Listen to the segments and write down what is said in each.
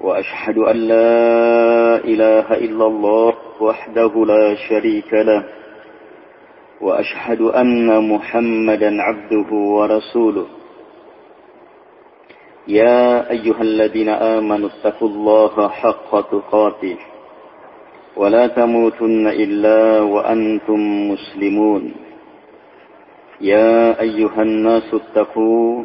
وأشهد أن لا إله إلا الله وحده لا شريك له وأشهد أن محمدا عبده ورسوله. يا أيها الذين آمنوا اتقوا الله حق تقاته ولا تموتن إلا وأنتم مسلمون. يا أيها الناس اتقوا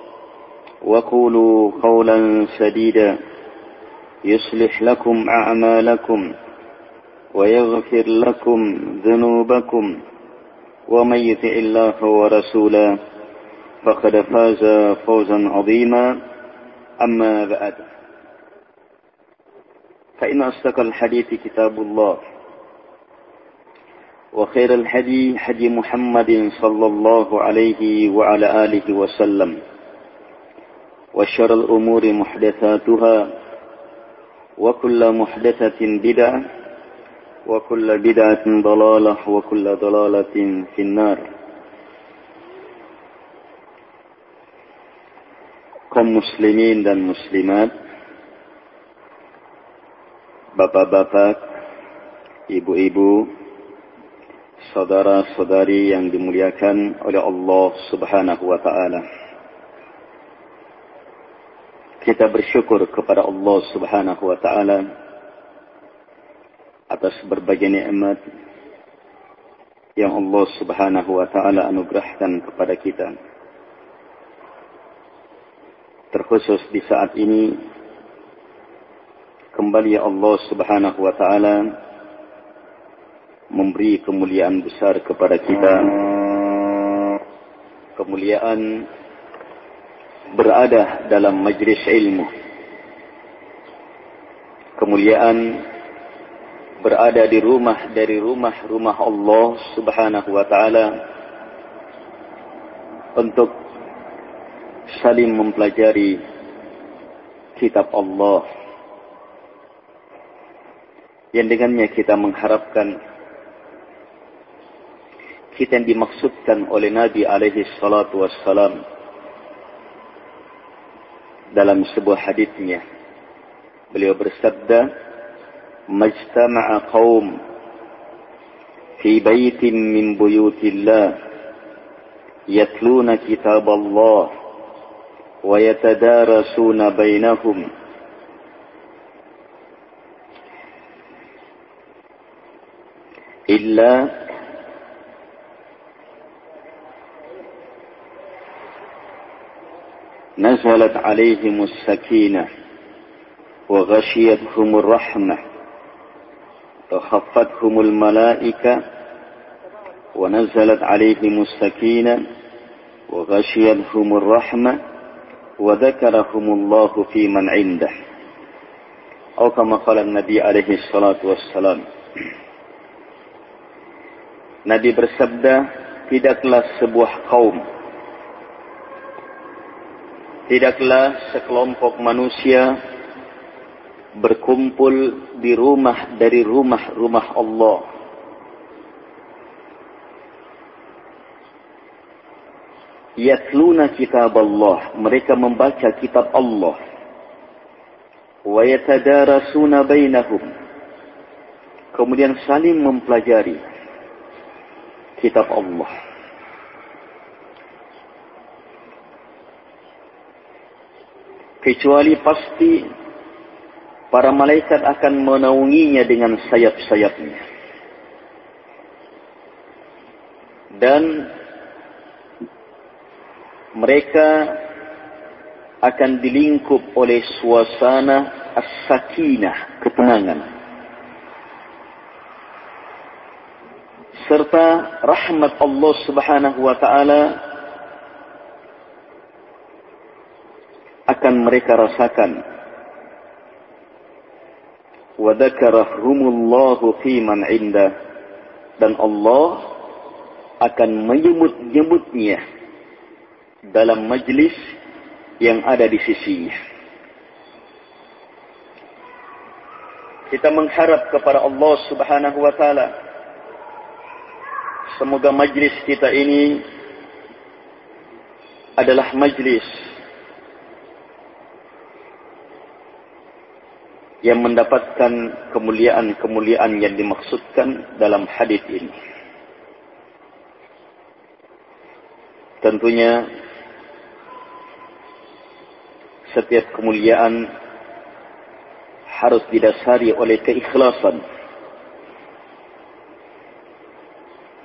وقولوا قولا سديدا يصلح لكم أعمالكم ويغفر لكم ذنوبكم ومن يطع الله ورسوله فقد فاز فوزا عظيما. أما بعد فإن أصدق الحديث كتاب الله وخير الهدي هدي محمد صلى الله عليه وعلى آله وسلم. وشر الأمور محدثاتها وكل محدثة بدعة وكل بدعة ضلالة وكل ضلالة في النار kaum muslimin dan muslimat, bapak-bapak, ibu-ibu, saudara-saudari yang dimuliakan oleh Allah Subhanahu wa taala. Kita bersyukur kepada Allah Subhanahu wa taala atas berbagai nikmat yang Allah Subhanahu wa taala anugerahkan kepada kita. Terkhusus di saat ini kembali Allah Subhanahu wa taala memberi kemuliaan besar kepada kita. Kemuliaan berada dalam majlis ilmu. Kemuliaan berada di rumah dari rumah-rumah Allah Subhanahu wa taala untuk saling mempelajari kitab Allah yang dengannya kita mengharapkan kita yang dimaksudkan oleh Nabi alaihi salatu wassalam dalam sebuah hadisnya beliau bersabda majtama'a qaum fi baitin min buyutillah yatluna kitab Allah wa yatadarasuna bainahum illa نزلت عليهم السكينة وغشيتهم الرحمة وخفتهم الملائكة ونزلت عليهم السكينة وغشيتهم الرحمة وذكرهم الله في من عنده. أو كما قال النبي عليه الصلاة والسلام Nabi bersabda, tidaklah sebuah kaum Tidaklah sekelompok manusia berkumpul di rumah dari rumah-rumah Allah. Yatluna kitab Allah. Mereka membaca kitab Allah. Wa yatadarasuna bainahum. Kemudian saling mempelajari kitab Allah. Kecuali pasti para malaikat akan menaunginya dengan sayap-sayapnya. Dan mereka akan dilingkup oleh suasana as-sakinah, ketenangan. Serta rahmat Allah subhanahu wa ta'ala mereka rasakan. Wa dzakarahumullahu inda dan Allah akan menyebut-nyebutnya dalam majlis yang ada di sisinya. Kita mengharap kepada Allah Subhanahu wa taala semoga majlis kita ini adalah majlis yang mendapatkan kemuliaan-kemuliaan yang dimaksudkan dalam hadis ini. Tentunya setiap kemuliaan harus didasari oleh keikhlasan.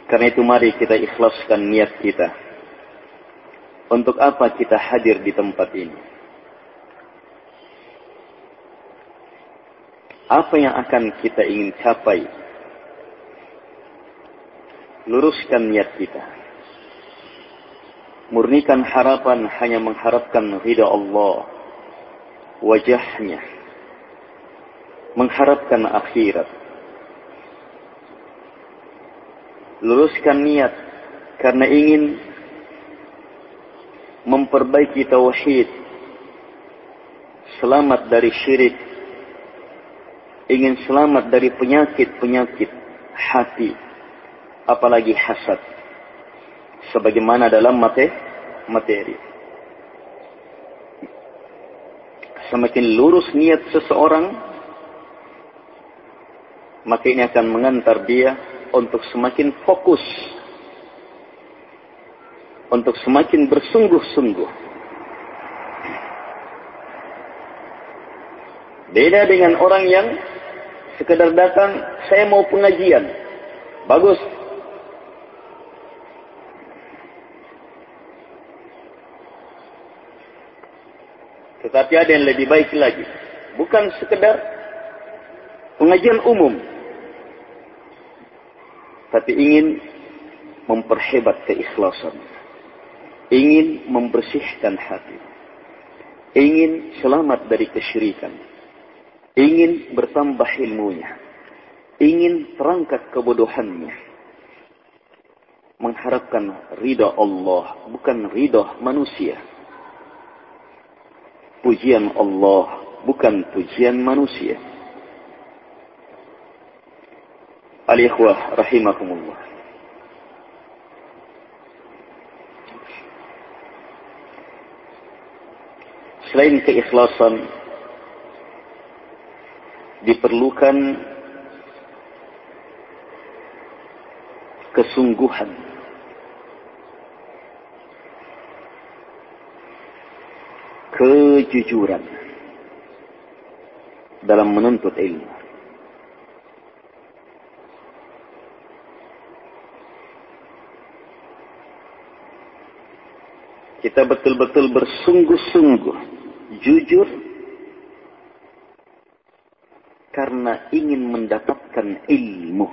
Karena itu mari kita ikhlaskan niat kita. Untuk apa kita hadir di tempat ini? Apa yang akan kita ingin capai? Luruskan niat kita. Murnikan harapan hanya mengharapkan ridha Allah. Wajahnya. Mengharapkan akhirat. Luruskan niat karena ingin memperbaiki tauhid. Selamat dari syirik ingin selamat dari penyakit-penyakit hati, apalagi hasad, sebagaimana dalam materi. Semakin lurus niat seseorang, maka ini akan mengantar dia untuk semakin fokus, untuk semakin bersungguh-sungguh Beda dengan orang yang sekedar datang, saya mau pengajian. Bagus. Tetapi ada yang lebih baik lagi. Bukan sekedar pengajian umum. Tapi ingin memperhebat keikhlasan. Ingin membersihkan hati. Ingin selamat dari kesyirikan ingin bertambah ilmunya, ingin terangkat kebodohannya, mengharapkan ridha Allah, bukan ridha manusia. Pujian Allah, bukan pujian manusia. Al-ikhwah rahimakumullah. Selain keikhlasan diperlukan kesungguhan. Kejujuran dalam menuntut ilmu. Kita betul-betul bersungguh-sungguh jujur karena ingin mendapatkan ilmu.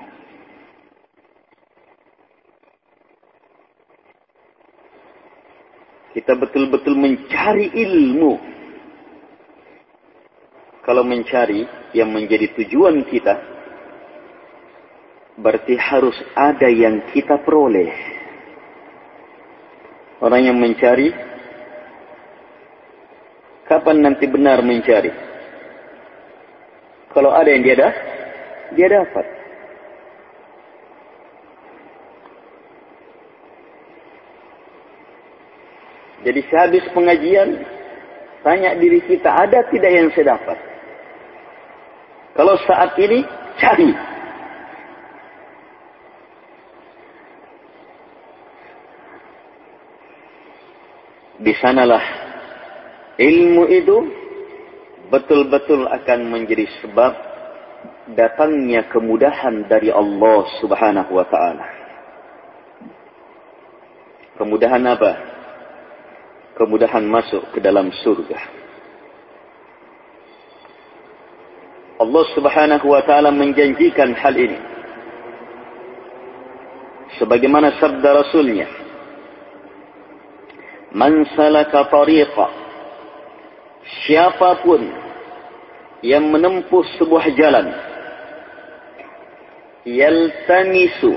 Kita betul-betul mencari ilmu. Kalau mencari yang menjadi tujuan kita, berarti harus ada yang kita peroleh. Orang yang mencari, kapan nanti benar mencari? Kalau ada yang dia dah, dia dapat. Jadi sehabis pengajian, tanya diri kita, ada tidak yang saya dapat? Kalau saat ini, cari. Di sanalah ilmu itu betul-betul akan menjadi sebab datangnya kemudahan dari Allah Subhanahu wa taala. Kemudahan apa? Kemudahan masuk ke dalam surga. Allah Subhanahu wa taala menjanjikan hal ini. Sebagaimana sabda Rasulnya, "Man salaka tariqa" Siapa pun yang menempuh sebuah jalan yaltamisu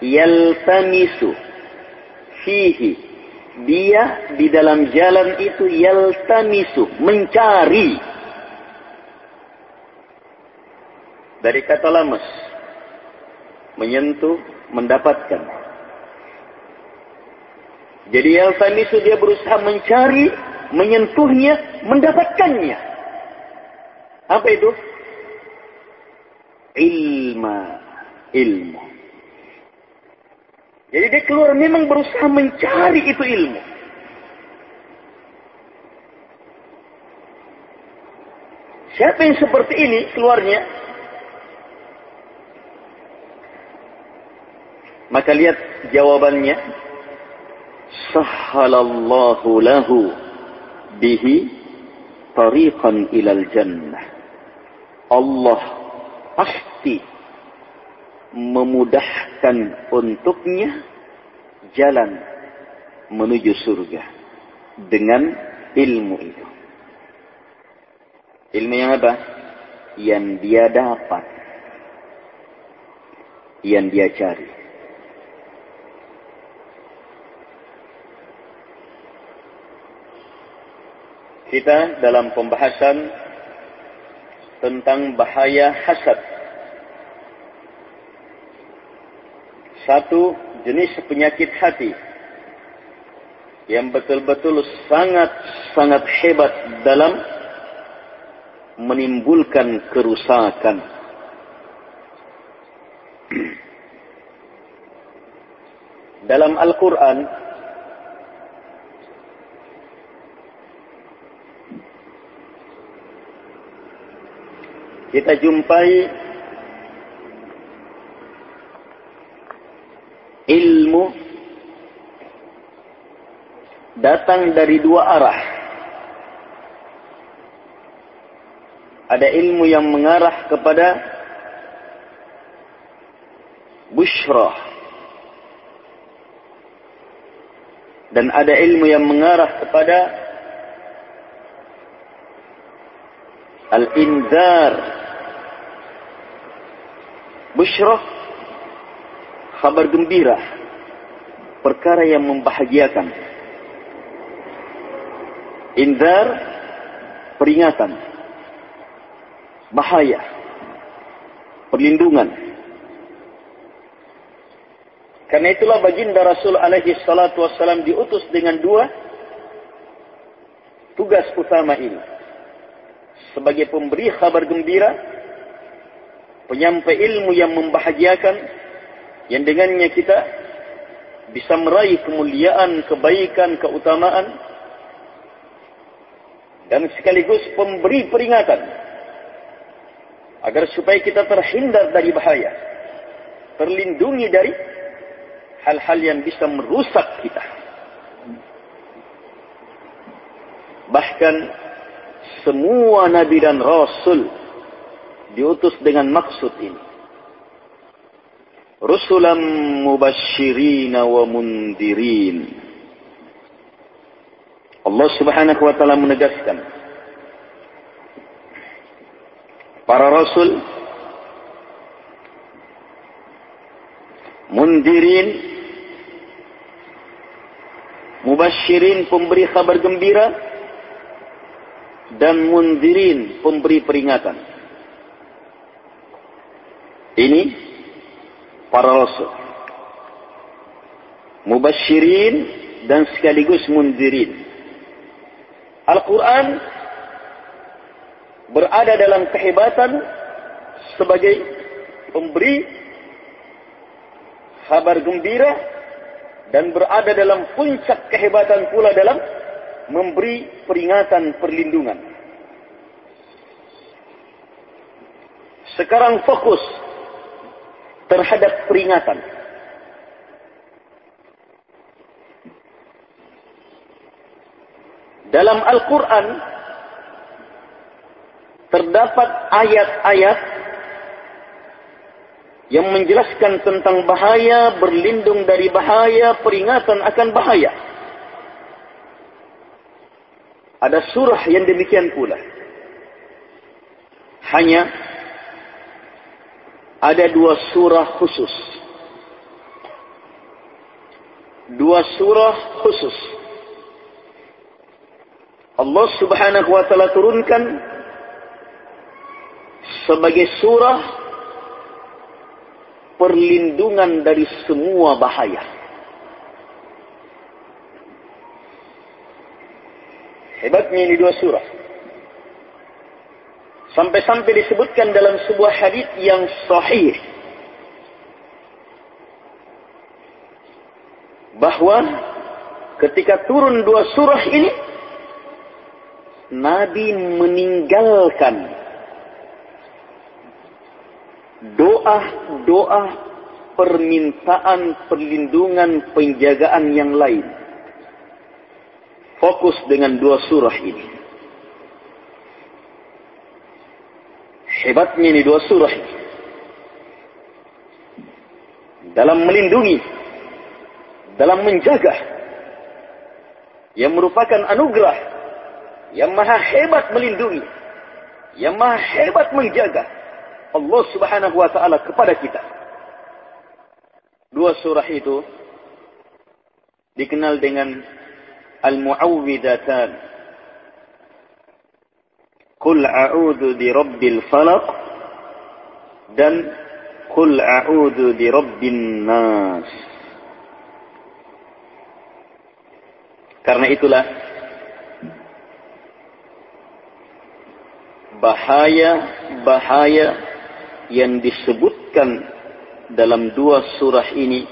yaltamisu fihi. Dia di dalam jalan itu yaltamisu mencari. Dari kata lamas menyentuh mendapatkan. Jadi yaltamisu dia berusaha mencari menyentuhnya mendapatkannya apa itu? Ilma. Ilmu. Jadi dia keluar memang berusaha mencari itu ilmu. Siapa yang seperti ini keluarnya? Maka lihat jawabannya. Sahhalallahu lahu bihi tariqan ilal jannah. Allah pasti memudahkan untuknya jalan menuju surga dengan ilmu itu. Ilmu yang apa? Yang dia dapat. Yang dia cari. Kita dalam pembahasan tentang bahaya hasad. Satu jenis penyakit hati yang betul-betul sangat-sangat hebat dalam menimbulkan kerusakan. dalam Al-Quran kita jumpai ilmu datang dari dua arah. Ada ilmu yang mengarah kepada bushrah. Dan ada ilmu yang mengarah kepada al-inzar Bushrah, kabar gembira, perkara yang membahagiakan. Indar, peringatan, bahaya, perlindungan. Karena itulah baginda Rasul alaihi salatu wassalam diutus dengan dua tugas utama ini. Sebagai pemberi kabar gembira penyampai ilmu yang membahagiakan yang dengannya kita bisa meraih kemuliaan, kebaikan, keutamaan dan sekaligus pemberi peringatan agar supaya kita terhindar dari bahaya terlindungi dari hal-hal yang bisa merusak kita. Bahkan semua nabi dan rasul diutus dengan maksud ini. Rusulam mubashirin wa mundirin. Allah subhanahu wa ta'ala menegaskan. Para rasul. Mundirin. Mubashirin pemberi kabar gembira. Dan mundirin pemberi peringatan. Ini para rasul. Mubashirin dan sekaligus mundirin. Al-Quran berada dalam kehebatan sebagai pemberi kabar gembira dan berada dalam puncak kehebatan pula dalam memberi peringatan perlindungan. Sekarang fokus terhadap peringatan. Dalam Al-Quran terdapat ayat-ayat yang menjelaskan tentang bahaya, berlindung dari bahaya, peringatan akan bahaya. Ada surah yang demikian pula. Hanya ada dua surah khusus. Dua surah khusus. Allah subhanahu wa ta'ala turunkan sebagai surah perlindungan dari semua bahaya. Hebatnya ini dua surah. Sampai-sampai disebutkan dalam sebuah hadis yang sahih. Bahwa ketika turun dua surah ini, Nabi meninggalkan doa-doa permintaan perlindungan penjagaan yang lain. Fokus dengan dua surah ini. Hebatnya ini dua surah ini. Dalam melindungi, dalam menjaga, yang merupakan anugerah yang maha hebat melindungi, yang maha hebat menjaga Allah Subhanahu wa taala kepada kita. Dua surah itu dikenal dengan Al-Mu'awwidatan. Qul a'udzu bi rabbil falaq dan Qul a'udzu bi rabbin nas. Karena itulah bahaya-bahaya yang disebutkan dalam dua surah ini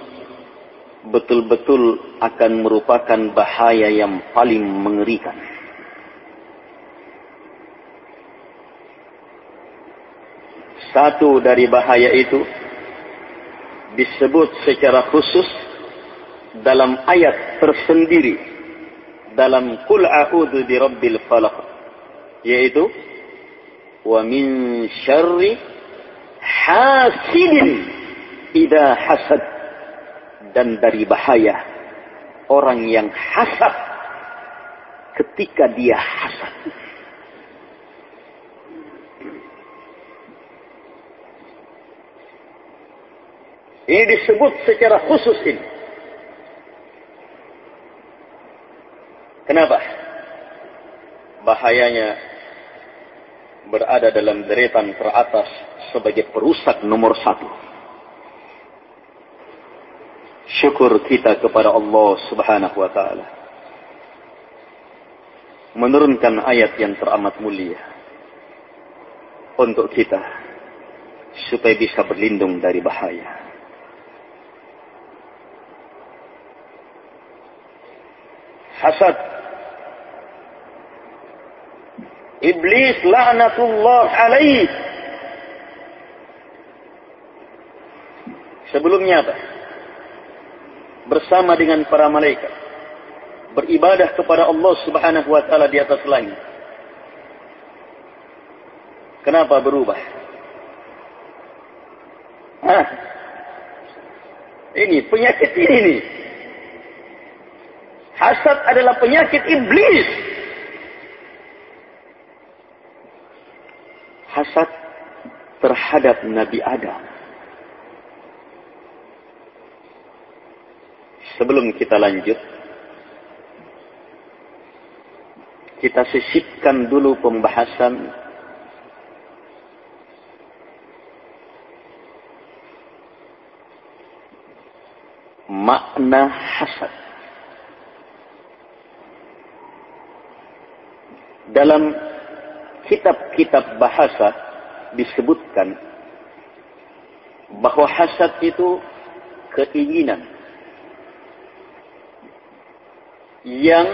betul-betul akan merupakan bahaya yang paling mengerikan. Satu dari bahaya itu disebut secara khusus dalam ayat tersendiri dalam Qul a'udzu birabbil falaq yaitu wa min syarri hasidin idza hasad. Dan dari bahaya orang yang hasad ketika dia hasad ini disebut secara khusus ini kenapa bahayanya berada dalam deretan teratas sebagai perusak nomor satu. Syukur kita kepada Allah subhanahu wa ta'ala. Menurunkan ayat yang teramat mulia. Untuk kita. Supaya bisa berlindung dari bahaya. Hasad Iblis laknatullah alaih. Sebelumnya apa? Bersama dengan para malaikat. Beribadah kepada Allah subhanahu wa ta'ala di atas langit. Kenapa berubah? Hah? Ini penyakit ini. Hasad adalah penyakit iblis. hasad terhadap Nabi Adam. Sebelum kita lanjut, kita sisipkan dulu pembahasan makna hasad. Dalam kitab-kitab bahasa disebutkan bahwa hasad itu keinginan yang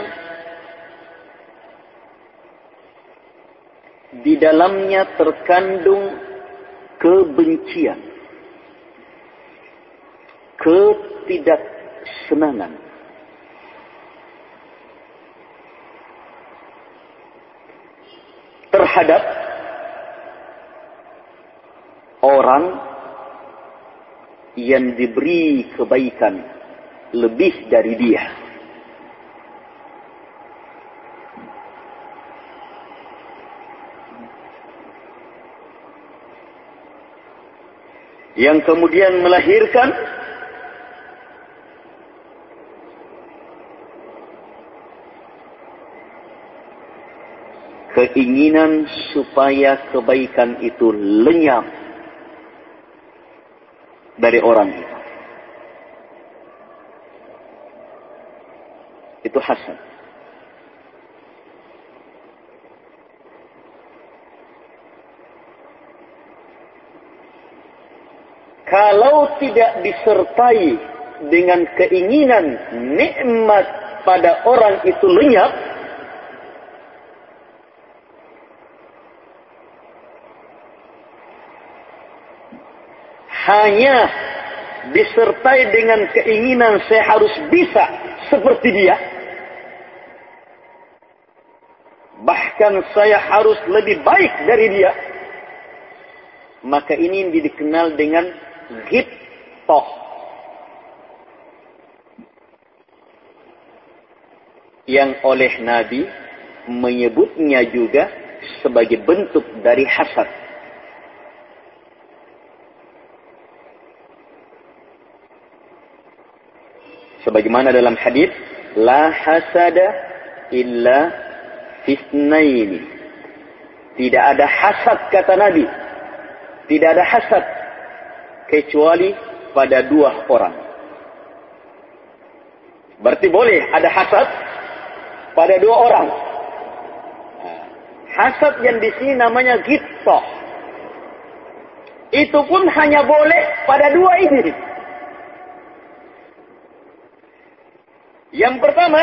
di dalamnya terkandung kebencian, ketidaksenangan, terhadap orang yang diberi kebaikan lebih dari dia. Yang kemudian melahirkan keinginan supaya kebaikan itu lenyap dari orang itu. Itu hasad. Kalau tidak disertai dengan keinginan nikmat pada orang itu lenyap, hanya disertai dengan keinginan saya harus bisa seperti dia. Bahkan saya harus lebih baik dari dia. Maka ini dikenal dengan ghibtoh. Yang oleh Nabi menyebutnya juga sebagai bentuk dari hasad. Sebagaimana dalam hadis, la hasada illa fitnaini. Tidak ada hasad kata Nabi. Tidak ada hasad kecuali pada dua orang. Berarti boleh ada hasad pada dua orang. Hasad yang di sini namanya gittoh. Itu pun hanya boleh pada dua ini. Yang pertama,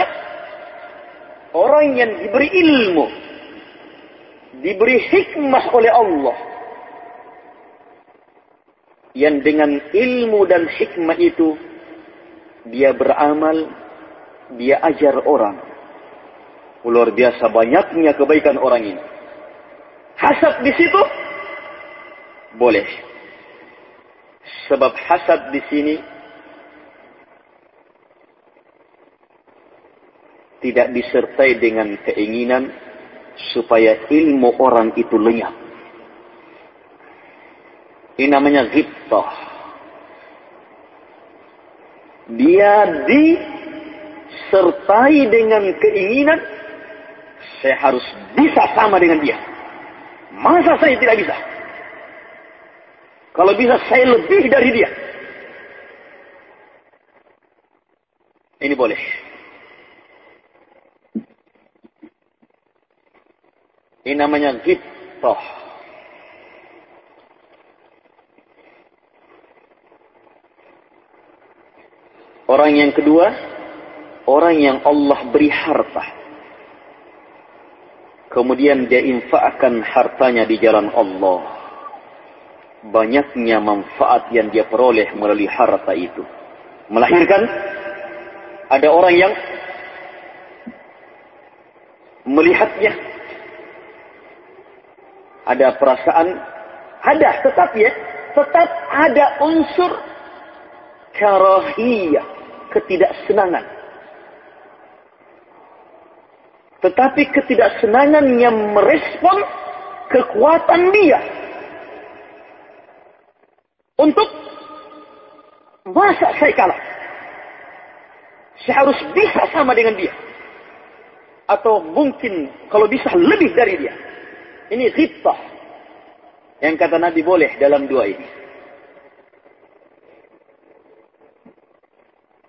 orang yang diberi ilmu, diberi hikmah oleh Allah, yang dengan ilmu dan hikmah itu dia beramal, dia ajar orang. Luar biasa banyaknya kebaikan orang ini. Hasad di situ boleh. Sebab hasad di sini tidak disertai dengan keinginan supaya ilmu orang itu lenyap. Ini namanya ghibtah. Dia disertai dengan keinginan saya harus bisa sama dengan dia. Masa saya tidak bisa? Kalau bisa saya lebih dari dia. Ini boleh. Ini namanya ghibtah. Orang yang kedua, orang yang Allah beri harta. Kemudian dia infakkan hartanya di jalan Allah. Banyaknya manfaat yang dia peroleh melalui harta itu. Melahirkan ada orang yang melihatnya ada perasaan, ada tetap ya, tetap ada unsur karahiyah, ketidaksenangan. Tetapi ketidaksenangan yang merespon kekuatan dia. Untuk masa saya kalah. Saya harus bisa sama dengan dia. Atau mungkin kalau bisa lebih dari dia. Ini ghibtah. Yang kata Nabi boleh dalam dua ini.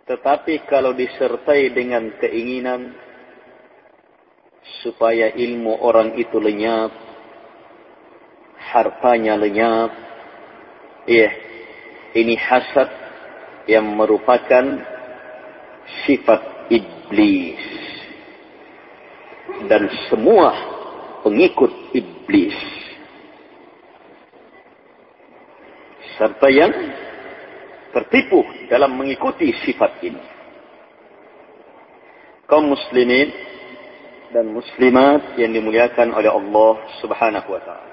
Tetapi kalau disertai dengan keinginan supaya ilmu orang itu lenyap, hartanya lenyap, iya, ini hasad yang merupakan sifat iblis. Dan semua pengikut iblis. serta yang tertipu dalam mengikuti sifat ini. Kaum muslimin dan muslimat yang dimuliakan oleh Allah Subhanahu wa taala.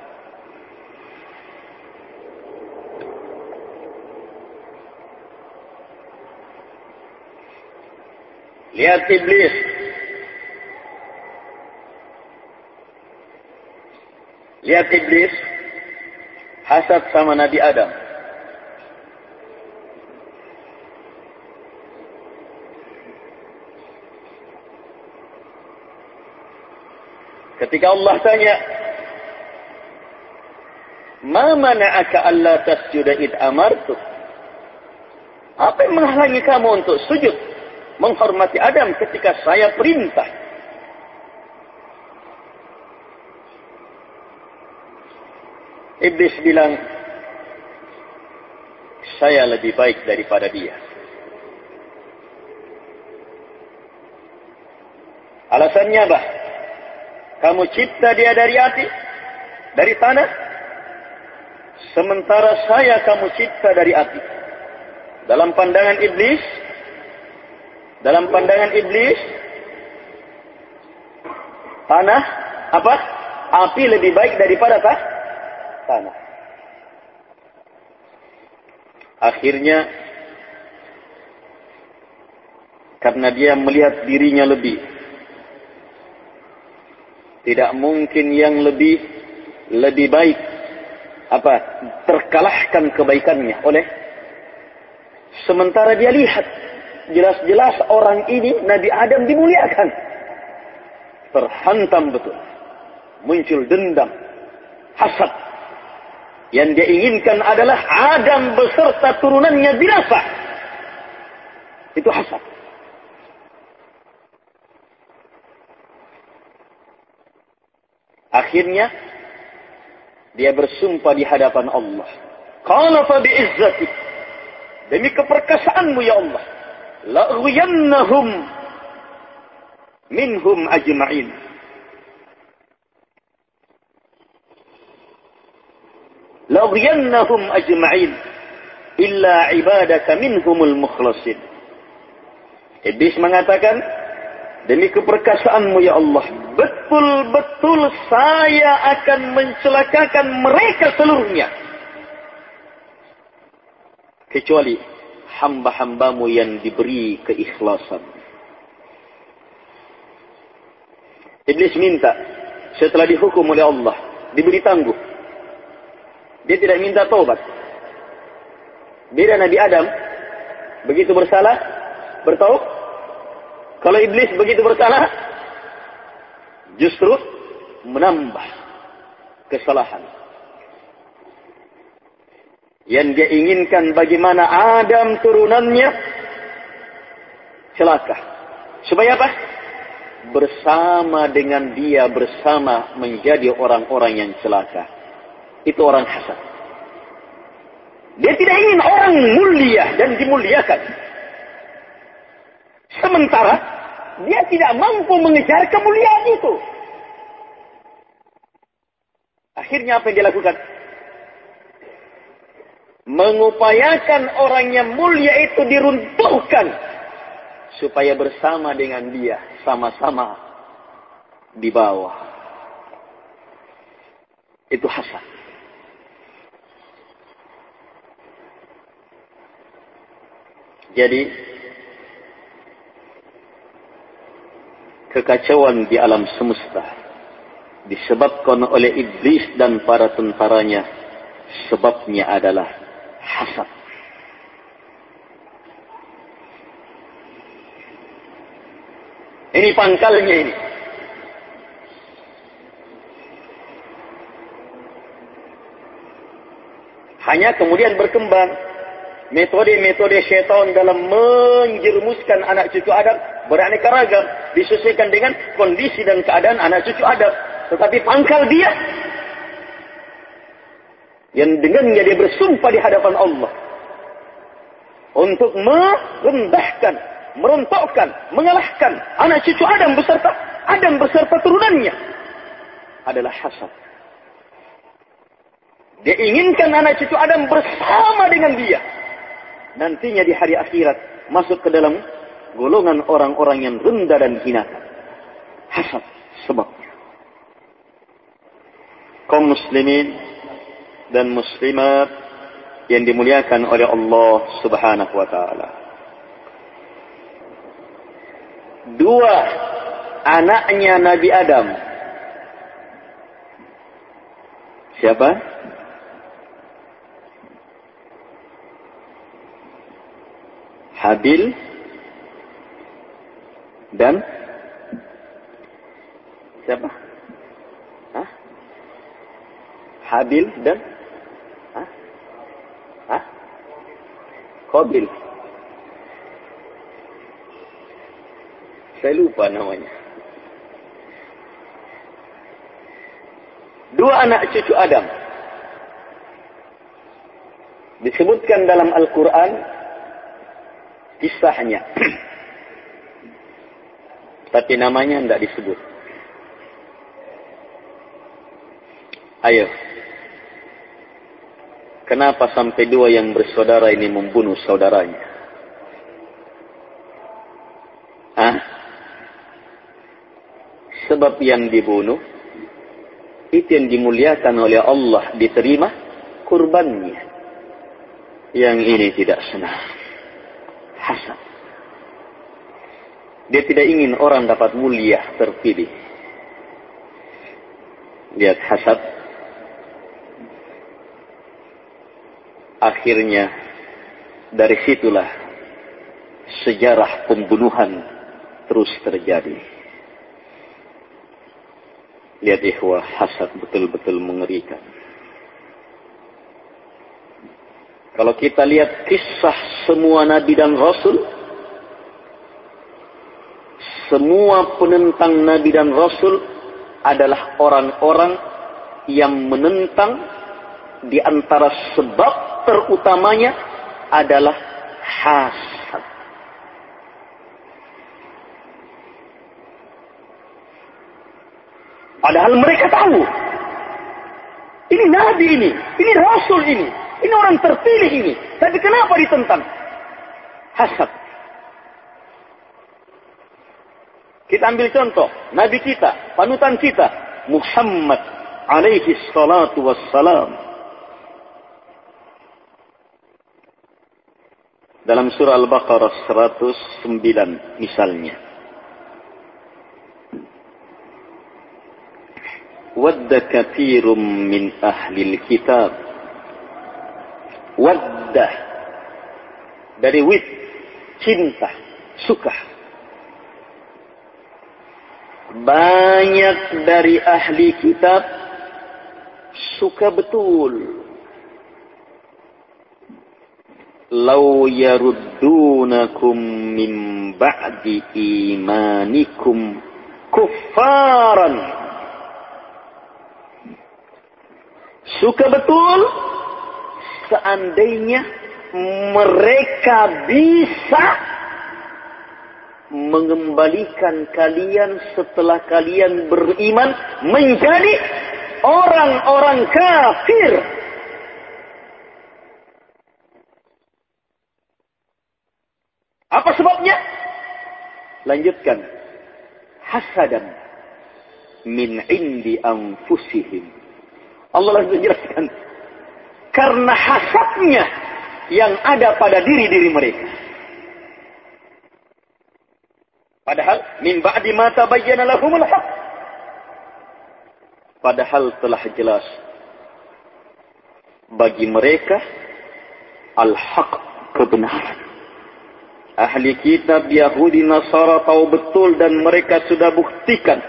Lihat iblis. Lihat iblis hasad sama Nabi Adam. Ketika Allah tanya, "Ma mana'aka alla tasjuda id amartu?" Apa yang menghalangi kamu untuk sujud menghormati Adam ketika saya perintah. Iblis bilang, saya lebih baik daripada dia. Alasannya apa? Kamu cipta dia dari hati, dari tanah, sementara saya kamu cipta dari api. Dalam pandangan iblis, dalam pandangan iblis, tanah apa? Api lebih baik daripada apa? Tanah. Akhirnya karena dia melihat dirinya lebih tidak mungkin yang lebih lebih baik apa terkalahkan kebaikannya oleh sementara dia lihat jelas-jelas orang ini Nabi Adam dimuliakan. Terhantam betul. Muncul dendam, hasad. Yang dia inginkan adalah Adam beserta turunannya binasa. Itu hasad. Akhirnya dia bersumpah di hadapan Allah. Qala fa bi'izzatik. Demi keperkasaanmu ya Allah la'ghwiyannahum minhum ajma'in. La'ghwiyannahum ajma'in illa ibadaka minhumul mukhlasin. Iblis mengatakan, demi keperkasaanmu ya Allah, betul-betul saya akan mencelakakan mereka seluruhnya. Kecuali hamba-hambamu yang diberi keikhlasan. Iblis minta setelah dihukum oleh Allah, diberi tangguh. Dia tidak minta taubat. Beda Nabi Adam, begitu bersalah, bertaub. Kalau iblis begitu bersalah, justru menambah kesalahan. Yang dia inginkan bagaimana Adam turunannya celaka. Supaya apa? Bersama dengan dia bersama menjadi orang-orang yang celaka. Itu orang hasad. Dia tidak ingin orang mulia dan dimuliakan. Sementara dia tidak mampu mengejar kemuliaan itu. Akhirnya apa yang dia lakukan? mengupayakan orang yang mulia itu diruntuhkan supaya bersama dengan dia sama-sama di bawah. Itu hasad. Jadi kekacauan di alam semesta disebabkan oleh iblis dan para tentaranya sebabnya adalah hasad. Ini pangkalnya ini. Hanya kemudian berkembang metode-metode syaitan dalam menjerumuskan anak cucu Adam beraneka ragam disesuaikan dengan kondisi dan keadaan anak cucu Adam. Tetapi pangkal dia yang dengannya dia bersumpah di hadapan Allah untuk merendahkan, merontokkan, mengalahkan anak cucu Adam beserta Adam beserta turunannya adalah hasad. Dia inginkan anak cucu Adam bersama dengan dia. Nantinya di hari akhirat masuk ke dalam golongan orang-orang yang rendah dan hina. Hasad sebabnya. Kaum muslimin dan muslimat yang dimuliakan oleh Allah Subhanahu wa taala. Dua anaknya Nabi Adam. Siapa? Habil dan siapa? Hah? Habil dan Hah? Hah? Qabil. Saya lupa namanya. Dua anak cucu Adam. Disebutkan dalam Al-Quran kisahnya. Tapi namanya tidak disebut. Ayo. Kenapa sampai dua yang bersaudara ini membunuh saudaranya? Ah? Sebab yang dibunuh itu yang dimuliakan oleh Allah diterima kurbannya. Yang ini tidak senang hasad. Dia tidak ingin orang dapat mulia terpilih. Lihat hasad. Akhirnya dari situlah sejarah pembunuhan terus terjadi. Lihat ikhwah hasad betul-betul mengerikan. Kalau kita lihat kisah semua nabi dan rasul, semua penentang nabi dan rasul adalah orang-orang yang menentang di antara sebab terutamanya adalah hasad. Padahal mereka tahu. Ini nabi ini, ini rasul ini, ini orang terpilih ini. Tapi kenapa ditentang? Hasad. Kita ambil contoh. Nabi kita, panutan kita. Muhammad alaihi salatu wassalam. Dalam surah Al-Baqarah 109 misalnya. Wadda kathirum min ahli kitab waddah. Dari wid cinta suka. Banyak dari ahli kitab suka betul. Lau yaruddunakum min ba'di imanikum kuffaran. Suka betul seandainya mereka bisa mengembalikan kalian setelah kalian beriman menjadi orang-orang kafir. Apa sebabnya? Lanjutkan. Hasadan min indi anfusihim. Allah langsung jelaskan karena hasadnya yang ada pada diri-diri mereka. Padahal min ba'di ma tabayyana lahumul haq. Padahal telah jelas bagi mereka al-haq kebenaran. Ahli kitab Yahudi Nasara tahu betul dan mereka sudah buktikan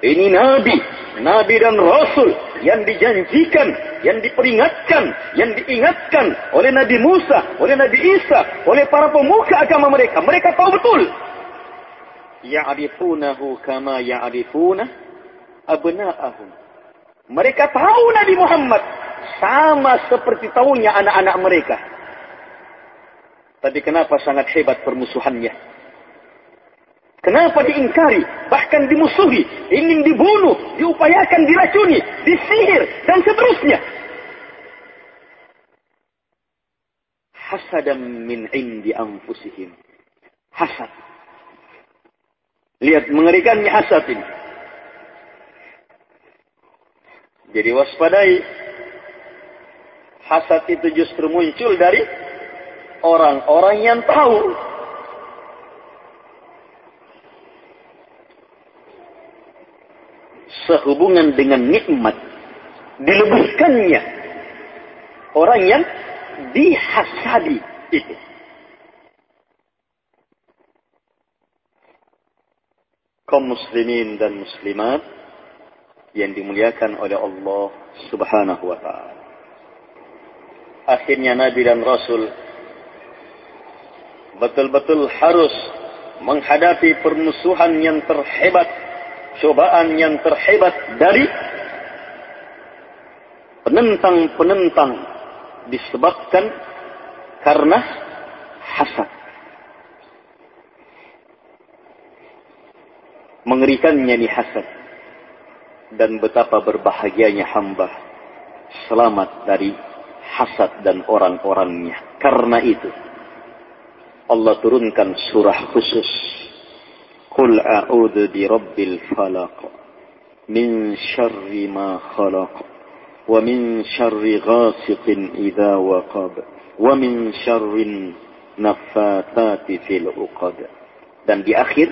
ini nabi, nabi dan rasul yang dijanjikan, yang diperingatkan, yang diingatkan oleh Nabi Musa, oleh Nabi Isa, oleh para pemuka agama mereka. Mereka tahu betul. Ya'rifunahu kama ya'rifuna abna'ahum. Mereka tahu Nabi Muhammad sama seperti tahunya anak-anak mereka. Tapi kenapa sangat hebat permusuhannya? Kenapa diingkari, bahkan dimusuhi, ingin dibunuh, diupayakan diracuni, disihir, dan seterusnya. Hasadam min indi anfusihim. Hasad. Lihat, mengerikannya hasad ini. Jadi waspadai. Hasad itu justru muncul dari orang-orang yang tahu sehubungan dengan nikmat dilebihkannya orang yang dihasadi itu. kaum muslimin dan muslimat yang dimuliakan oleh Allah Subhanahu wa taala. Akhirnya Nabi dan Rasul betul-betul harus menghadapi permusuhan yang terhebat, cobaan yang terhebat dari penentang-penentang disebabkan karena hasad. Mengerikannya ni hasad. Dan betapa berbahagianya hamba selamat dari hasad dan orang-orangnya. Karena itu, Allah turunkan surah khusus. Qul a'udhu bi rabbil falaq. Min syarri ma khalaq. Wa min syarri ghasiqin idha waqab. Wa min syarri naffatati fil uqad. Dan di akhir,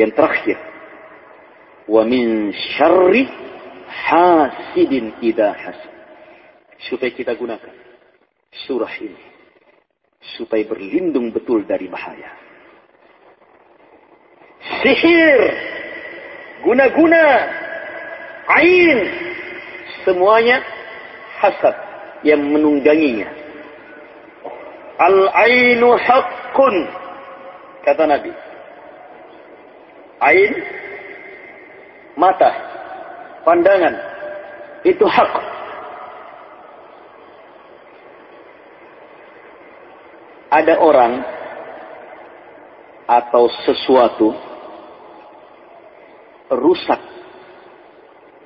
yang terakhir wa min syarri hasidin idza hasad supaya kita gunakan surah ini supaya berlindung betul dari bahaya sihir guna-guna ain semuanya hasad yang menungganginya al-ainu haqqun kata Nabi Ain, mata, pandangan, itu hak. Ada orang atau sesuatu rusak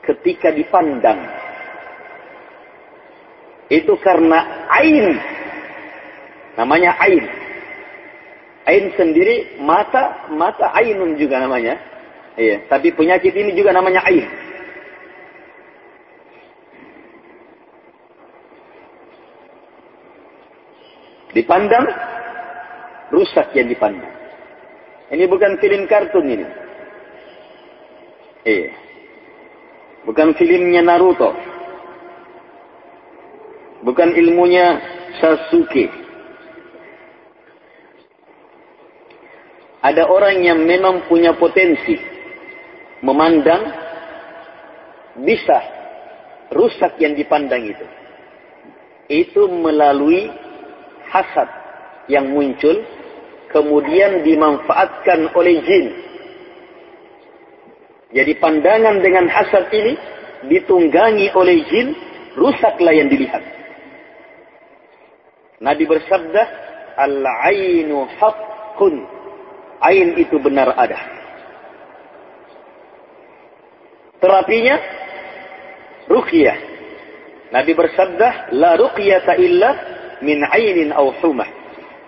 ketika dipandang. Itu karena ain. Namanya ain. Ain sendiri mata, mata ainun juga namanya. Iya, tapi penyakit ini juga namanya ain. Dipandang, rusak yang dipandang. Ini bukan film kartun ini. Iya. Bukan filmnya Naruto. Bukan ilmunya Sasuke. Ada orang yang memang punya potensi memandang bisa rusak yang dipandang itu. Itu melalui hasad yang muncul kemudian dimanfaatkan oleh jin. Jadi pandangan dengan hasad ini ditunggangi oleh jin, rusaklah yang dilihat. Nabi bersabda, Al-ainu haqqun ain itu benar ada. Terapinya ruqyah. Nabi bersabda, la ruqyata illa min ainin aw humah.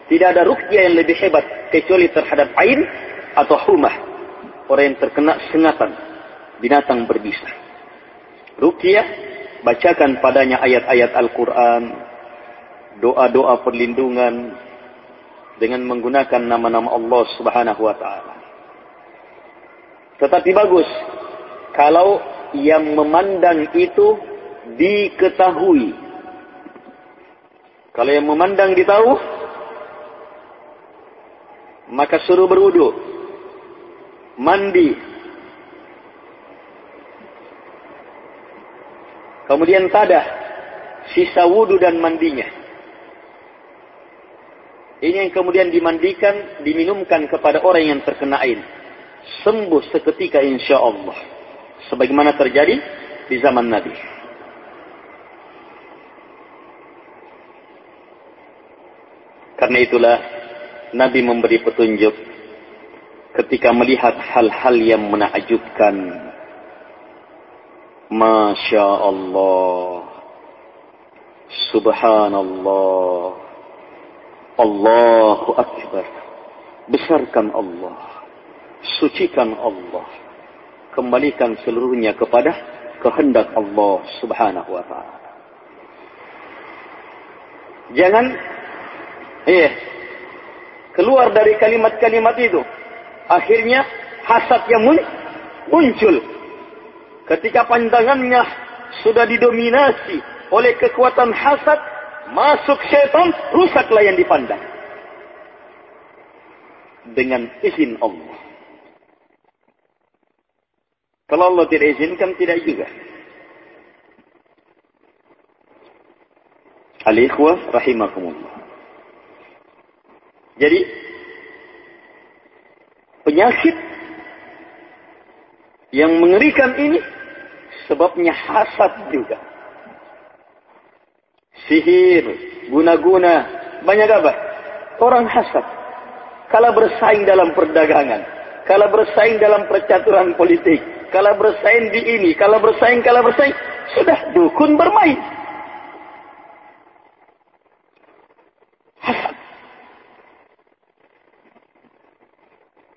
Tidak ada ruqyah yang lebih hebat kecuali terhadap ain atau humah. Orang yang terkena sengatan binatang berbisa. Ruqyah bacakan padanya ayat-ayat Al-Qur'an, doa-doa perlindungan, dengan menggunakan nama-nama Allah Subhanahu wa taala. Tetapi bagus kalau yang memandang itu diketahui. Kalau yang memandang ditahu, maka suruh berwudu, mandi, kemudian tadah sisa wudu dan mandinya. Ini yang kemudian dimandikan, diminumkan kepada orang yang terkena air. Sembuh seketika insya Allah. Sebagaimana terjadi di zaman Nabi. Karena itulah Nabi memberi petunjuk ketika melihat hal-hal yang menakjubkan. Masya Allah. Subhanallah. Allahu Akbar. Besarkan Allah. Sucikan Allah. Kembalikan seluruhnya kepada kehendak Allah subhanahu wa ta'ala. Jangan eh, keluar dari kalimat-kalimat itu. Akhirnya hasad yang muncul. Ketika pandangannya sudah didominasi oleh kekuatan hasad, masuk setan, rusaklah yang dipandang. Dengan izin Allah. Kalau Allah tidak izinkan, tidak juga. Al-ikhwah. Jadi, penyakit yang mengerikan ini sebabnya hasad juga. Sihir, guna-guna, banyak apa? Orang hasad. Kalau bersaing dalam perdagangan, kalau bersaing dalam percaturan politik, kalau bersaing di ini, kalau bersaing, kalau bersaing, sudah dukun bermain.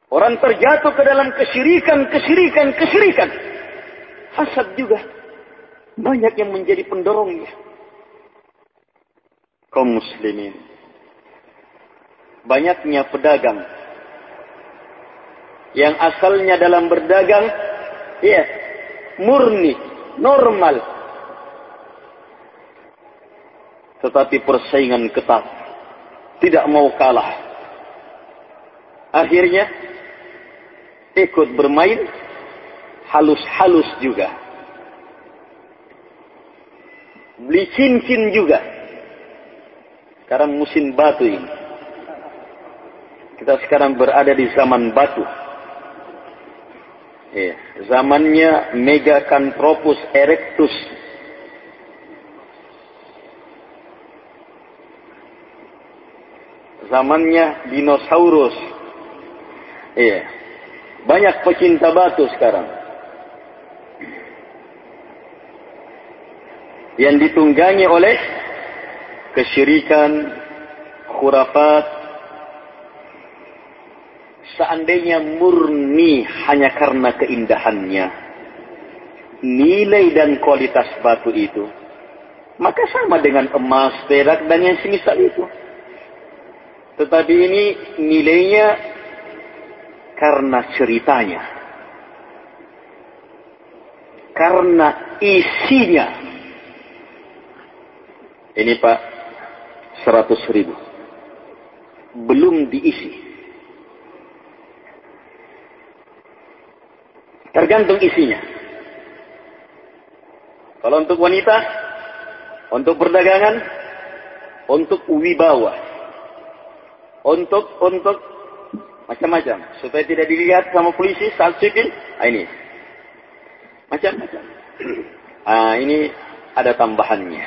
Orang terjatuh ke dalam kesyirikan, kesyirikan, kesyirikan. Hasad juga. Banyak yang menjadi pendorongnya. Kaum muslimin. Banyaknya pedagang. Yang asalnya dalam berdagang Iya. Murni, normal. Tetapi persaingan ketat. Tidak mau kalah. Akhirnya ikut bermain halus-halus juga. Beli cincin juga. Sekarang musim batu ini. Kita sekarang berada di zaman batu. Iya. Zamannya Megacanthropus erectus. Zamannya dinosaurus. Iya. Banyak pecinta batu sekarang. Yang ditunggangi oleh kesyirikan, khurafat, seandainya murni hanya karena keindahannya, nilai dan kualitas batu itu, maka sama dengan emas, perak, dan yang semisal itu. Tetapi ini nilainya karena ceritanya. Karena isinya. Ini Pak, seratus ribu. Belum diisi. Tergantung isinya. Kalau untuk wanita, untuk perdagangan, untuk wibawa, untuk untuk macam-macam supaya tidak dilihat sama polisi saat sipil. Ah, ini macam-macam. Ah, ini ada tambahannya.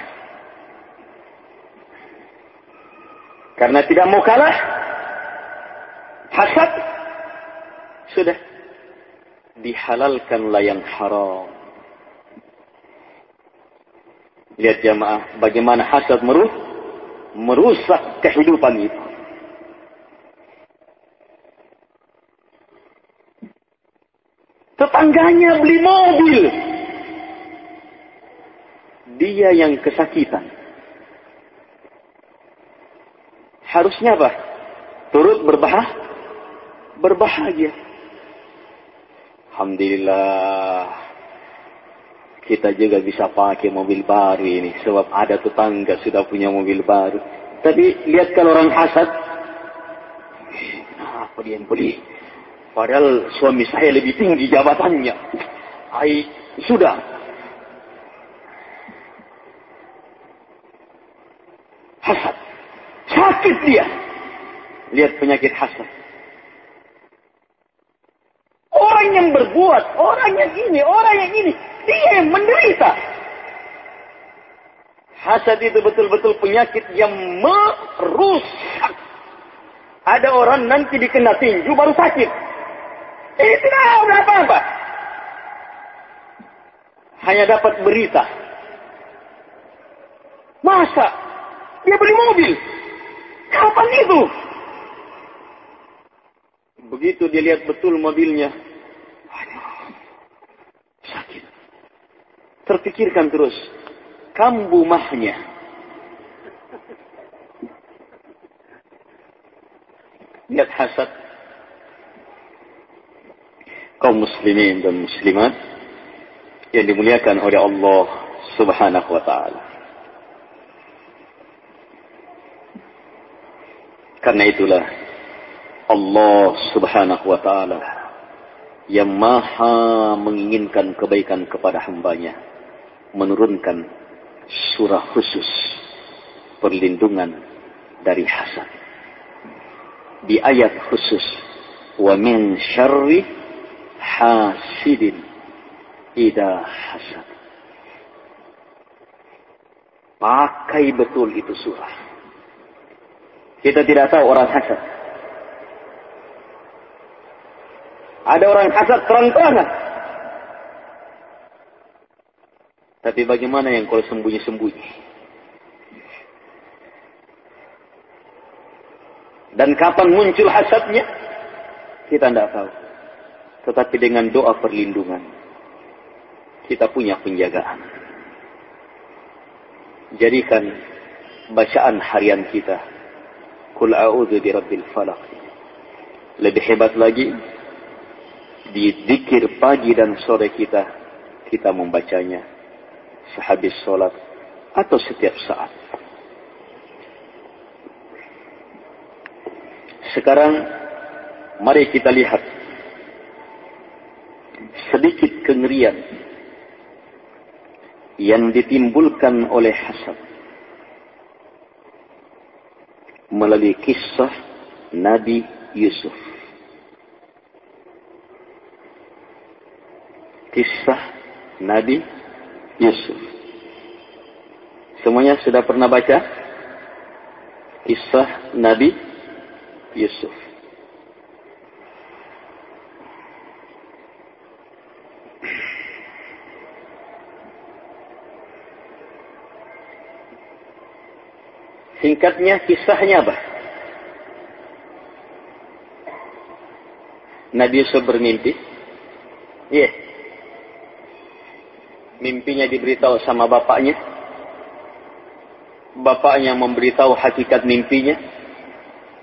Karena tidak mau kalah, hasad sudah dihalalkanlah yang haram. Lihat jamaah, bagaimana hasad merus, merusak kehidupan itu. Tetangganya beli mobil. Dia yang kesakitan. Harusnya apa? Turut berbahagia. Berbahagia. Alhamdulillah kita juga bisa pakai mobil baru ini sebab ada tetangga sudah punya mobil baru. Tapi lihat kalau orang hasad, apa dia yang beli? Padahal suami saya lebih tinggi jabatannya. Ai sudah. Hasad. Sakit dia. Lihat penyakit hasad. Orang yang berbuat, orang yang ini, orang yang ini, dia yang menderita. Hasad itu betul-betul penyakit yang merusak. Ada orang nanti dikena tinju baru sakit. Ini tidak ada apa-apa. Hanya dapat berita. Masa? Dia beli mobil. Kapan itu. Begitu dia lihat betul mobilnya. sakit. Terpikirkan terus. Kambu mahnya. Lihat hasad. Kaum muslimin dan muslimat yang dimuliakan oleh Allah subhanahu wa ta'ala. Karena itulah Allah subhanahu wa ta'ala yang maha menginginkan kebaikan kepada hambanya menurunkan surah khusus perlindungan dari hasad. Di ayat khusus wa min syarri hasidin ida hasad. Pakai betul itu surah. Kita tidak tahu orang hasad. Ada orang hasad terang-terangan. Tapi bagaimana yang kalau sembunyi-sembunyi? Dan kapan muncul hasadnya? Kita tidak tahu. Tetapi dengan doa perlindungan, kita punya penjagaan. Jadikan bacaan harian kita Kul a'udhu bi rabbil falak. Lebih hebat lagi, di dikir pagi dan sore kita, kita membacanya sehabis sholat atau setiap saat. Sekarang, mari kita lihat sedikit kengerian yang ditimbulkan oleh hasad melalui kisah Nabi Yusuf. Kisah Nabi Yusuf. Semuanya sudah pernah baca? Kisah Nabi Yusuf. Singkatnya kisahnya apa? Nabi Yusuf bermimpi. Iya. Yeah. Mimpinya diberitahu sama bapaknya. Bapaknya memberitahu hakikat mimpinya.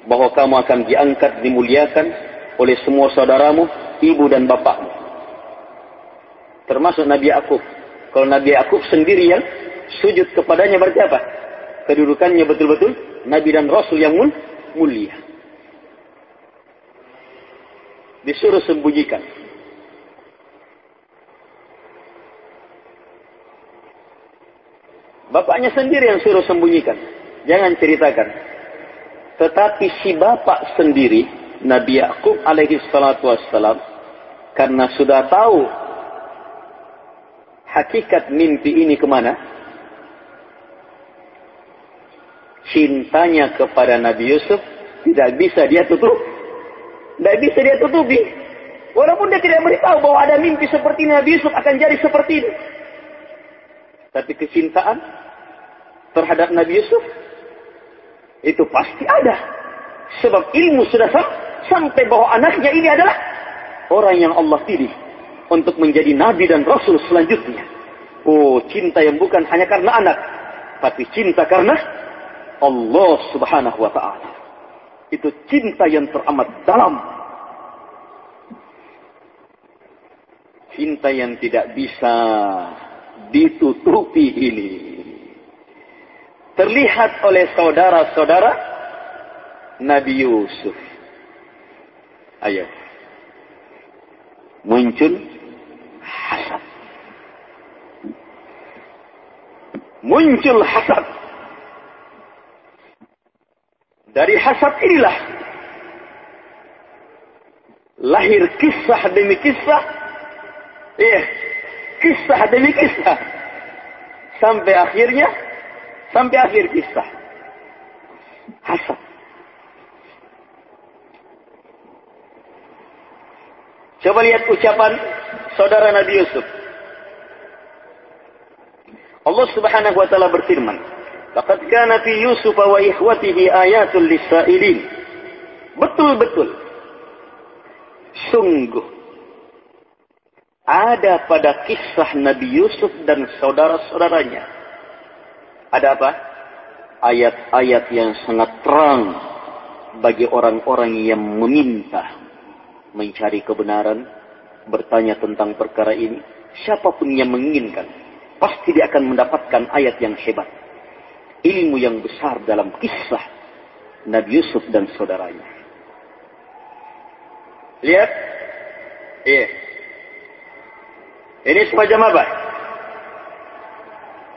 Bahwa kamu akan diangkat, dimuliakan oleh semua saudaramu, ibu dan bapakmu. Termasuk Nabi Yakub. Kalau Nabi Yakub sendirian, sujud kepadanya berarti apa? Kedudukannya betul-betul Nabi dan Rasul yang mulia. Disuruh sembunyikan. Bapaknya sendiri yang suruh sembunyikan. Jangan ceritakan. Tetapi si bapak sendiri, Nabi Yakub alaihi salatu wassalam, karena sudah tahu hakikat mimpi ini ke mana, cintanya kepada Nabi Yusuf tidak bisa dia tutup. Tidak bisa dia tutupi. Walaupun dia tidak beritahu bahwa ada mimpi seperti Nabi Yusuf akan jadi seperti ini. Tapi kecintaan terhadap Nabi Yusuf itu pasti ada. Sebab ilmu sudah sampai bahwa anaknya ini adalah orang yang Allah pilih untuk menjadi nabi dan rasul selanjutnya. Oh, cinta yang bukan hanya karena anak, tapi cinta karena Allah subhanahu wa ta'ala. Itu cinta yang teramat dalam. Cinta yang tidak bisa ditutupi ini. Terlihat oleh saudara-saudara Nabi Yusuf. Ayo. Muncul hasad. Muncul hasad dari hasad inilah lahir kisah demi kisah. Iya, kisah demi kisah. Sampai akhirnya, sampai akhir kisah. Hasad. Coba lihat ucapan saudara Nabi Yusuf. Allah Subhanahu wa taala berfirman, Laqad kana fi Yusuf wa ikhwatihi ayatul lisailin. Betul-betul. Sungguh. Ada pada kisah Nabi Yusuf dan saudara-saudaranya. Ada apa? Ayat-ayat yang sangat terang bagi orang-orang yang meminta mencari kebenaran, bertanya tentang perkara ini. Siapa pun yang menginginkan, pasti dia akan mendapatkan ayat yang hebat ilmu yang besar dalam kisah Nabi Yusuf dan saudaranya. Lihat. Iya. Ini semacam apa?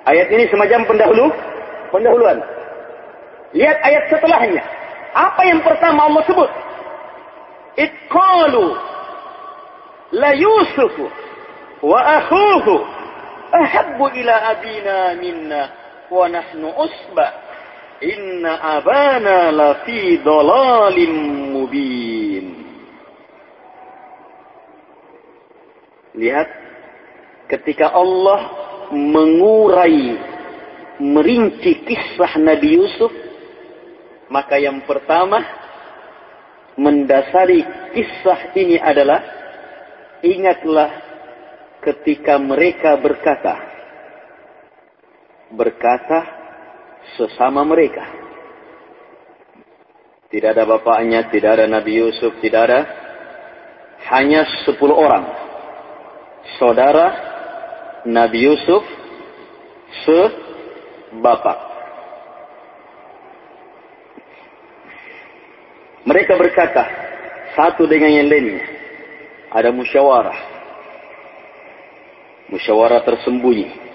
Ayat ini semacam pendahulu, pendahuluan. Lihat ayat setelahnya. Apa yang pertama Allah sebut? Iqalu la Yusuf wa akhuhu ahabbu ila abina minna wa nahnu usba. Inna abana la fi dhalalim mubin. Lihat ketika Allah mengurai merinci kisah Nabi Yusuf maka yang pertama mendasari kisah ini adalah ingatlah ketika mereka berkata berkata sesama mereka. Tidak ada bapaknya, tidak ada Nabi Yusuf, tidak ada. Hanya sepuluh orang. Saudara Nabi Yusuf sebapak. Mereka berkata, satu dengan yang lainnya. Ada musyawarah. Musyawarah tersembunyi.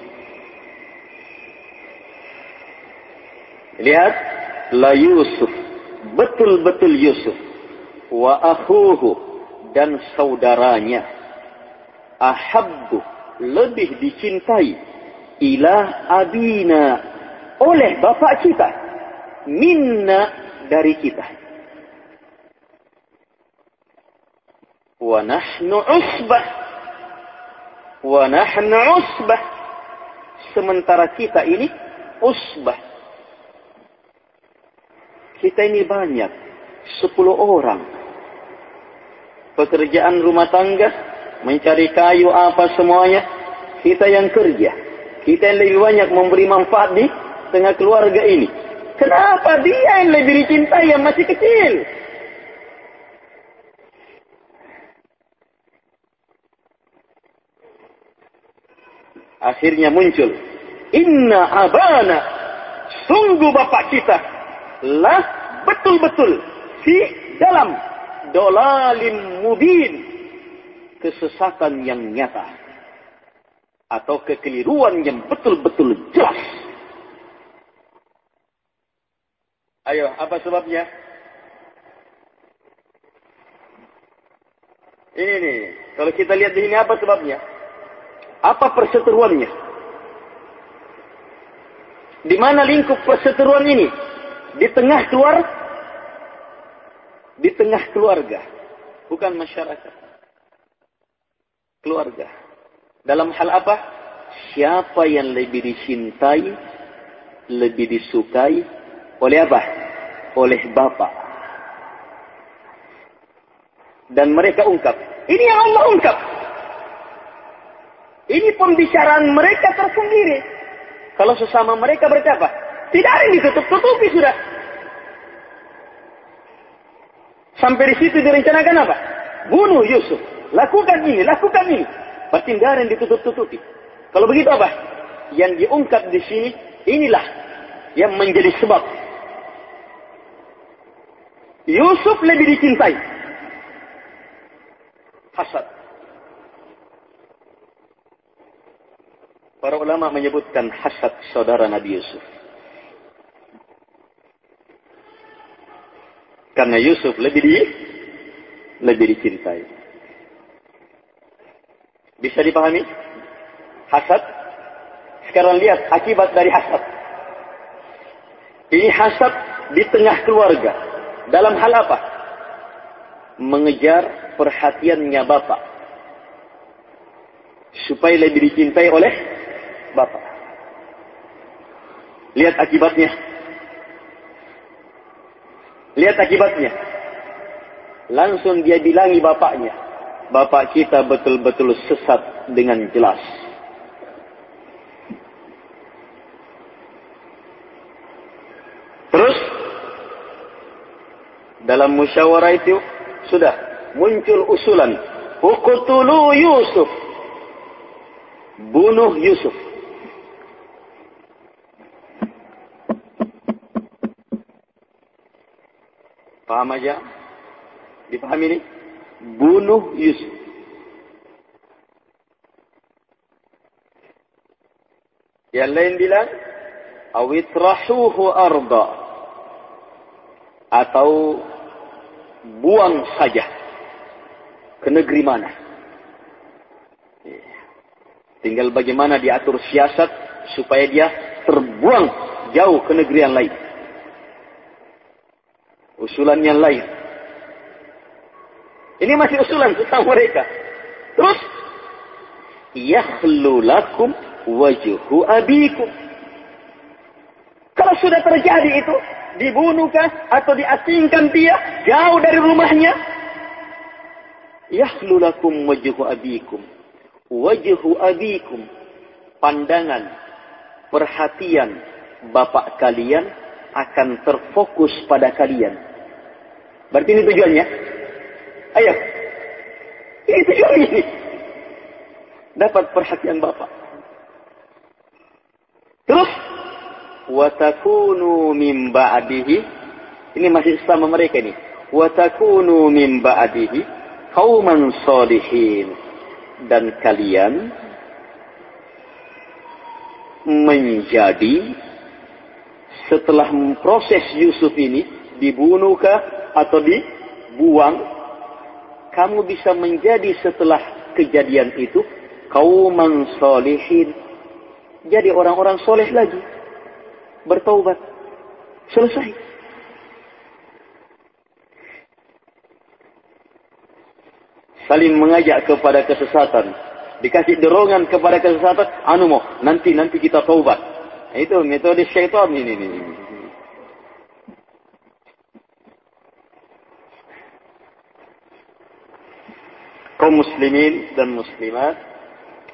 Lihat, la Yusuf, betul-betul Yusuf, wa akhuhu dan saudaranya, ahabbu lebih dicintai ila abina oleh bapak kita, minna dari kita. Wa nahnu usbah, wa nahnu usbah, sementara kita ini usbah kita ini banyak. Sepuluh orang. Pekerjaan rumah tangga. Mencari kayu apa semuanya. Kita yang kerja. Kita yang lebih banyak memberi manfaat di tengah keluarga ini. Kenapa dia yang lebih dicintai yang masih kecil? Akhirnya muncul. Inna abana. Sungguh bapak kita lah betul-betul di dalam dolalim mubin kesesatan yang nyata atau kekeliruan yang betul-betul jelas. Ayo, apa sebabnya? Ini nih, kalau kita lihat di sini apa sebabnya? Apa perseteruannya? Di mana lingkup perseteruan ini? Di tengah keluar di tengah keluarga bukan masyarakat. Keluarga. Dalam hal apa? Siapa yang lebih dicintai lebih disukai? Oleh apa? Oleh bapak. Dan mereka ungkap ini yang Allah ungkap. Ini pembicaraan mereka tersendiri. Kalau sesama mereka berkata tidak ada yang ditutup-tutupi sudah. Sampai di situ direncanakan apa? Bunuh Yusuf. Lakukan ini, lakukan ini. Yang ditutup-tutupi. Kalau begitu apa? Yang diungkap di sini, inilah yang menjadi sebab. Yusuf lebih dicintai. Hasad. Para ulama menyebutkan hasad saudara Nabi Yusuf. Karena Yusuf lebih di lebih dicintai. Bisa dipahami? Hasad. Sekarang lihat akibat dari hasad. Ini hasad di tengah keluarga. Dalam hal apa? Mengejar perhatiannya bapak. Supaya lebih dicintai oleh bapak. Lihat akibatnya. Lihat akibatnya. Langsung dia bilangi bapaknya. Bapak kita betul-betul sesat dengan jelas. Terus dalam musyawarah itu sudah muncul usulan Uqtulu Yusuf bunuh Yusuf Paham aja? Dipahami ini? Bunuh Yusuf. Yang lain bilang, awitrahuhu arda. Atau buang saja ke negeri mana. Tinggal bagaimana diatur siasat supaya dia terbuang jauh ke negeri yang lain usulan yang lain. Ini masih usulan tentang mereka. Terus, yakhlu lakum wajhu abikum. Kalau sudah terjadi itu, dibunuhkah atau diasingkan dia jauh dari rumahnya? Yakhlu lakum wajhu abikum. Wajhu abikum. Pandangan, perhatian bapak kalian akan terfokus pada kalian Berarti ini tujuannya. Ayo. Ini tujuannya ini. Dapat perhatian Bapak. Terus. Watakunu min ba'dihi. Ini masih sama mereka ini. Watakunu min ba'dihi. Kauman solihin. Dan kalian menjadi setelah proses Yusuf ini dibunuhkah atau dibuang, kamu bisa menjadi setelah kejadian itu kauman solihin. Jadi orang-orang soleh lagi. Bertaubat. Selesai. Saling mengajak kepada kesesatan. Dikasih dorongan kepada kesesatan. Anu mau, nanti nanti kita taubat. Itu metode syaitan ini. ini, kaum muslimin dan muslimat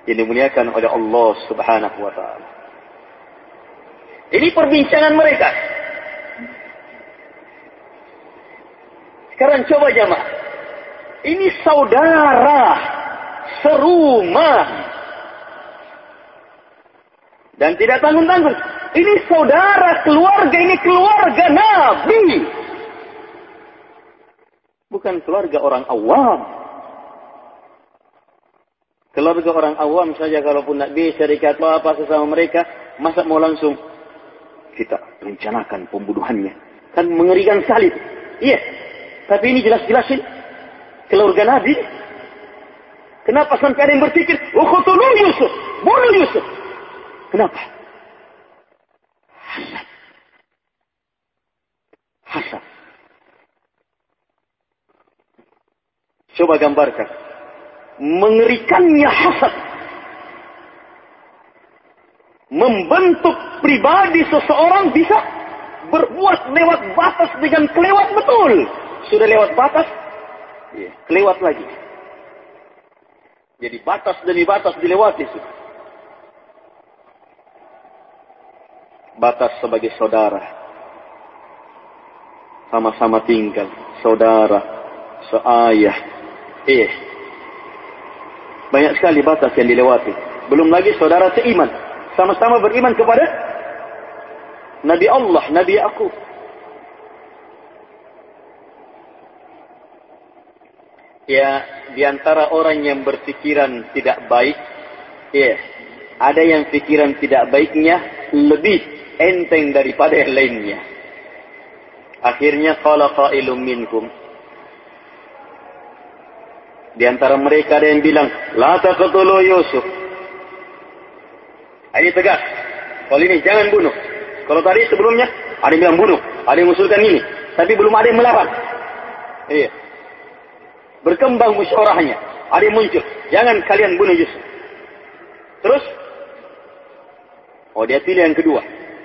yang dimuliakan oleh Allah Subhanahu wa taala. Ini perbincangan mereka. Sekarang coba jamaah. Ini saudara serumah. Dan tidak tanggung-tanggung. Ini saudara keluarga, ini keluarga Nabi. Bukan keluarga orang awam. Keluarga orang awam saja kalaupun nak bisa dikata apa sesama mereka, masa mau langsung kita rencanakan pembunuhannya. Kan mengerikan sekali. Iya. Tapi ini jelas-jelasin keluarga Nabi. Kenapa sampai ada yang berpikir, Ukhutulu Yusuf, bunuh Yusuf. Kenapa? Hasad. Coba gambarkan mengerikannya hasad membentuk pribadi seseorang bisa berbuat lewat batas dengan kelewat betul. Sudah lewat batas, ya, kelewat lagi. Jadi batas demi batas dilewati. Batas sebagai saudara. Sama-sama tinggal. Saudara. Seayah. Eh, banyak sekali batas yang dilewati. Belum lagi saudara seiman. Sama-sama beriman kepada Nabi Allah, Nabi aku. Ya, di antara orang yang berpikiran tidak baik, ya, ada yang pikiran tidak baiknya lebih enteng daripada yang lainnya. Akhirnya qala qailum minkum di antara mereka ada yang bilang, La taqtulu Yusuf. Ini tegas. Kalau ini jangan bunuh. Kalau tadi sebelumnya ada yang bilang bunuh, ada yang mengusulkan ini, tapi belum ada yang melawan. Iya. Berkembang musyawarahnya. Ada yang muncul, jangan kalian bunuh Yusuf. Terus, oh dia pilih yang kedua.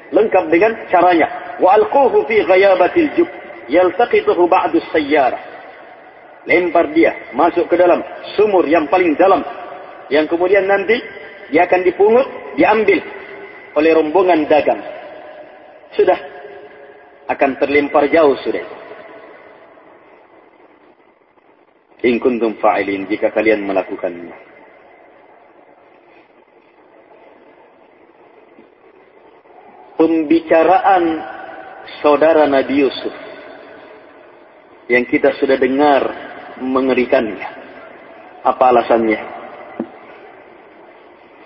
lengkap dengan caranya. Wa alquhu fi ghayabatil jub yaltaqituhu ba'du sayyarah. Lempar dia masuk ke dalam sumur yang paling dalam yang kemudian nanti dia akan dipungut, diambil oleh rombongan dagang. Sudah akan terlempar jauh sudah. In kuntum fa'ilin jika kalian melakukannya. Pembicaraan saudara Nabi Yusuf yang kita sudah dengar mengerikannya. Apa alasannya?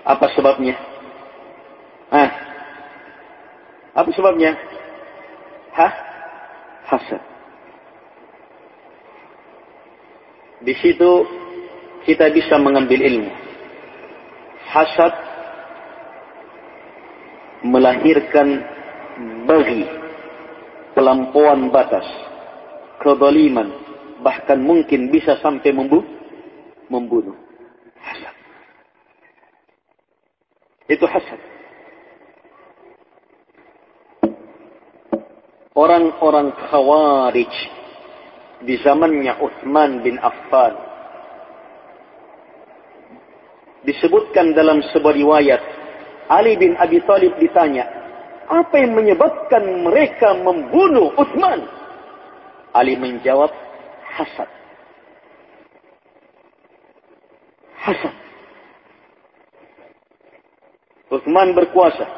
Apa sebabnya? Ah, apa sebabnya? Hah? Hasad. Di situ kita bisa mengambil ilmu. Hasad melahirkan bagi pelampauan batas, kezaliman, bahkan mungkin bisa sampai membunuh. membunuh. Hasad. Itu hasad. Orang-orang khawarij di zamannya Uthman bin Affan disebutkan dalam sebuah riwayat Ali bin Abi Thalib ditanya, apa yang menyebabkan mereka membunuh Uthman? Ali menjawab, hasad. Hasad. Uthman berkuasa.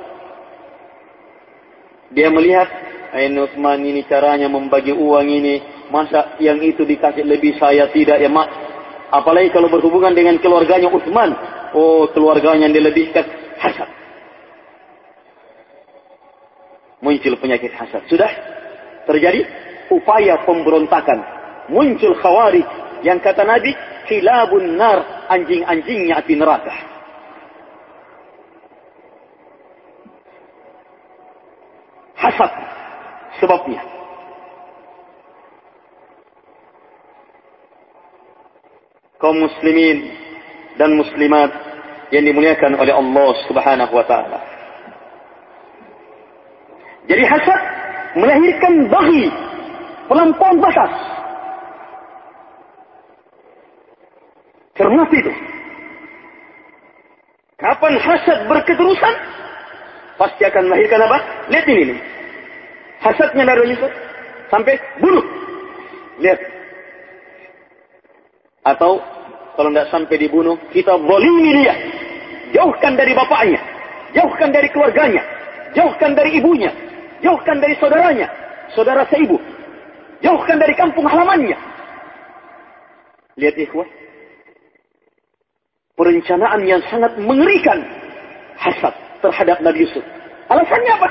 Dia melihat, ini Uthman ini caranya membagi uang ini. Masa yang itu dikasih lebih saya tidak ya mak. Apalagi kalau berhubungan dengan keluarganya Uthman. Oh keluarganya yang dilebihkan. Hasad. Muncul penyakit hasad. Sudah terjadi upaya pemberontakan. Muncul khawarij yang kata Nabi, kilabun nar, anjing-anjingnya api neraka. Hasad sebabnya. kaum muslimin dan muslimat yang dimuliakan oleh Allah Subhanahu wa taala. Jadi hasad melahirkan bagi pelampauan batas. Cermat itu. Kapan hasad berketerusan? Pasti akan melahirkan apa? Lihat ini nih. Hasadnya dari itu sampai bunuh. Lihat. Atau kalau tidak sampai dibunuh, kita bolimi dia. Jauhkan dari bapaknya. Jauhkan dari keluarganya. Jauhkan dari ibunya. Jauhkan dari saudaranya, saudara seibu. Jauhkan dari kampung halamannya. Lihat ikhwah. Perencanaan yang sangat mengerikan. Hasad terhadap Nabi Yusuf. Alasannya apa?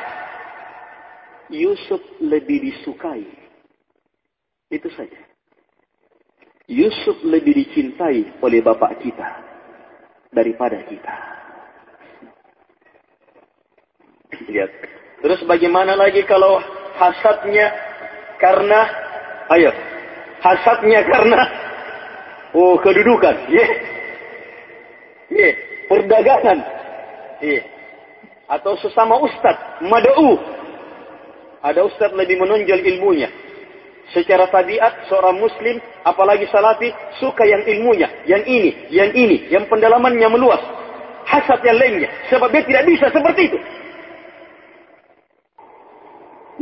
Yusuf lebih disukai. Itu saja. Yusuf lebih dicintai oleh bapak kita daripada kita. Lihat Terus bagaimana lagi kalau hasadnya karena ayo hasadnya karena oh kedudukan, ya. Yeah. Yeah. perdagangan. Yeah. Atau sesama ustaz, mad'u. Ada ustaz lebih menonjol ilmunya. Secara tabiat seorang muslim apalagi salafi suka yang ilmunya, yang ini, yang ini, yang pendalamannya meluas. Hasad yang lainnya sebab dia tidak bisa seperti itu.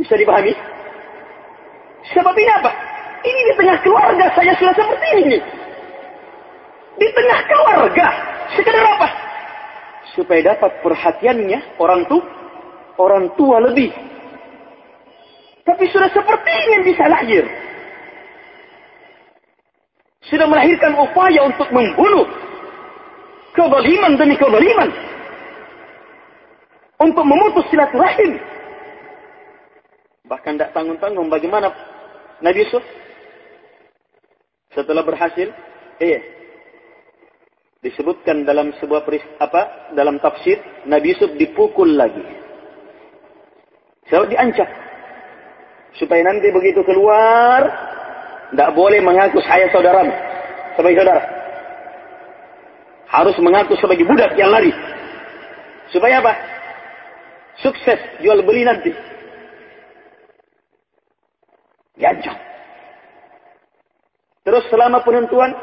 Bisa dipahami? Sebab ini apa? Ini di tengah keluarga saya sudah seperti ini. Di tengah keluarga. Sekedar apa? Supaya dapat perhatiannya orang tua, orang tua lebih. Tapi sudah seperti ini yang bisa lahir. Sudah melahirkan upaya untuk membunuh. Kezaliman demi kezaliman. Untuk memutus silaturahim. Bahkan tidak tanggung-tanggung bagaimana Nabi Yusuf setelah berhasil, eh disebutkan dalam sebuah peris, apa dalam tafsir Nabi Yusuf dipukul lagi. Sebab diancam supaya nanti begitu keluar tidak boleh mengaku saya saudaramu sebagai saudara. Harus mengaku sebagai budak yang lari. Supaya apa? Sukses jual beli nanti. Diancam. Terus selama penentuan,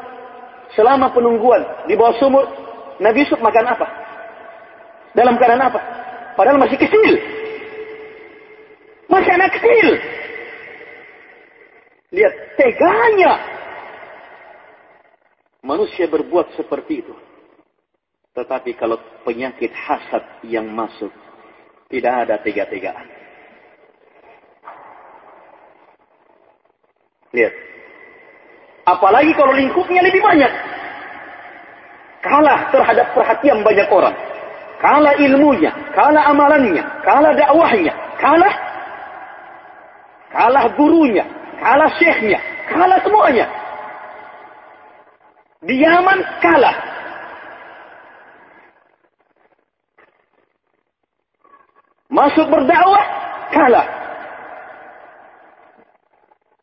selama penungguan di bawah sumur, Nabi Yusuf makan apa? Dalam keadaan apa? Padahal masih kecil. Masih anak kecil. Lihat teganya. Manusia berbuat seperti itu. Tetapi kalau penyakit hasad yang masuk, tidak ada tega-tegaan. Lihat. Apalagi kalau lingkupnya lebih banyak. Kalah terhadap perhatian banyak orang. Kalah ilmunya, kalah amalannya, kalah dakwahnya, kalah kalah gurunya, kalah syekhnya, kalah semuanya. Di Yaman kalah. Masuk berdakwah, kalah.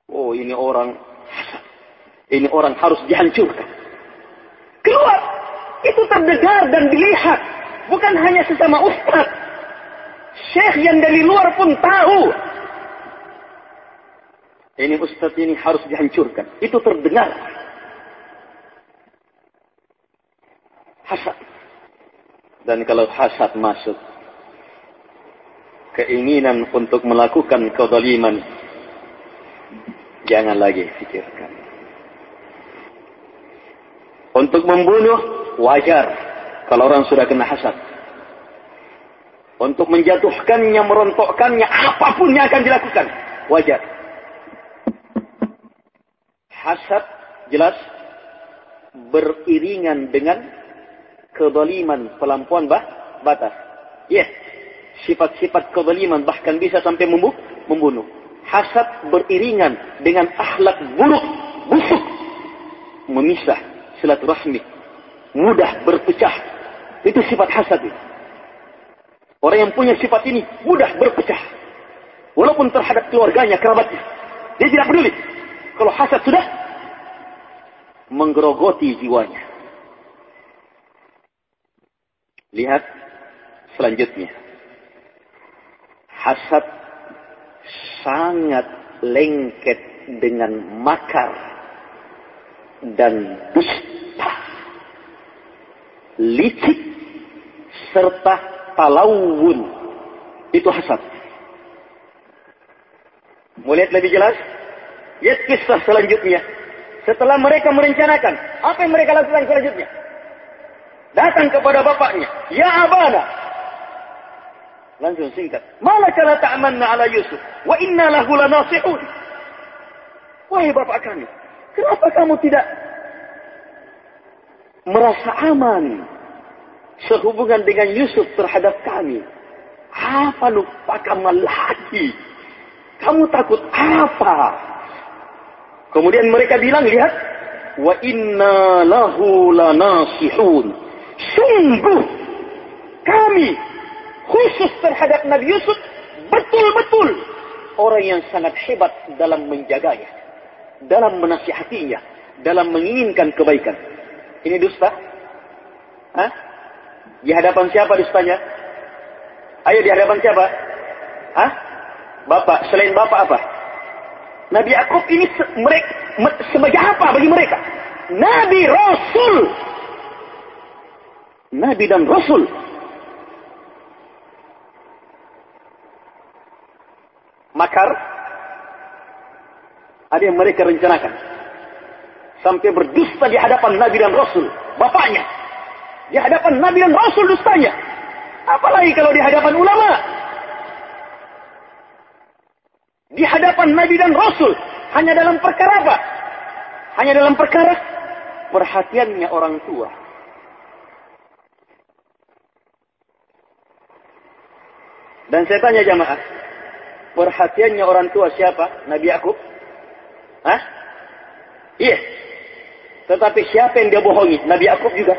Oh ini orang, ini orang harus dihancurkan. Keluar, itu terdengar dan dilihat. Bukan hanya sesama ustaz. Syekh yang dari luar pun tahu ini ustaz ini harus dihancurkan. Itu terdengar. Hasad. Dan kalau hasad masuk, keinginan untuk melakukan kezaliman, jangan lagi pikirkan. Untuk membunuh, wajar kalau orang sudah kena hasad. Untuk menjatuhkannya, merontokkannya, apapun yang akan dilakukan, wajar hasad jelas beriringan dengan kedoliman pelampuan bah, batas. Ya, sifat-sifat kedoliman bahkan bisa sampai membunuh. Hasad beriringan dengan akhlak buruk, busuk, memisah silaturahmi, mudah berpecah. Itu sifat hasad itu. Orang yang punya sifat ini mudah berpecah. Walaupun terhadap keluarganya, kerabatnya. Dia tidak peduli. Kalau hasad sudah menggerogoti jiwanya. Lihat selanjutnya. Hasad sangat lengket dengan makar dan dusta. Licik serta talawun. Itu hasad. Mau lihat lebih jelas? Lihat kisah selanjutnya. Setelah mereka merencanakan, apa yang mereka lakukan selanjutnya? Datang kepada bapaknya, Ya Abana. Langsung singkat. Mana kala ta'amanna ala Yusuf? Wa inna lahu lanasihun. Wahai bapak kami, kenapa kamu tidak merasa aman sehubungan dengan Yusuf terhadap kami? Apa lupa kamu lagi? Kamu takut apa? Kemudian mereka bilang, lihat, wa inna lahu lanasihun. Sungguh kami khusus terhadap Nabi Yusuf betul-betul orang yang sangat hebat dalam menjaganya, dalam menasihatinya, dalam menginginkan kebaikan. Ini dusta? Hah? Di hadapan siapa dustanya? Ayo di hadapan siapa? Hah? Bapak, selain bapak apa? Nabi Yakub ini mereka, sebagai apa bagi mereka? Nabi Rasul. Nabi dan Rasul. Makar ada yang mereka rencanakan. Sampai berdusta di hadapan Nabi dan Rasul. Bapaknya. Di hadapan Nabi dan Rasul dustanya. Apalagi kalau di hadapan ulama di hadapan Nabi dan Rasul hanya dalam perkara apa? Hanya dalam perkara perhatiannya orang tua. Dan saya tanya jamaah, perhatiannya orang tua siapa? Nabi Yakub? Hah? Iya. Tetapi siapa yang dia bohongi? Nabi Yakub juga.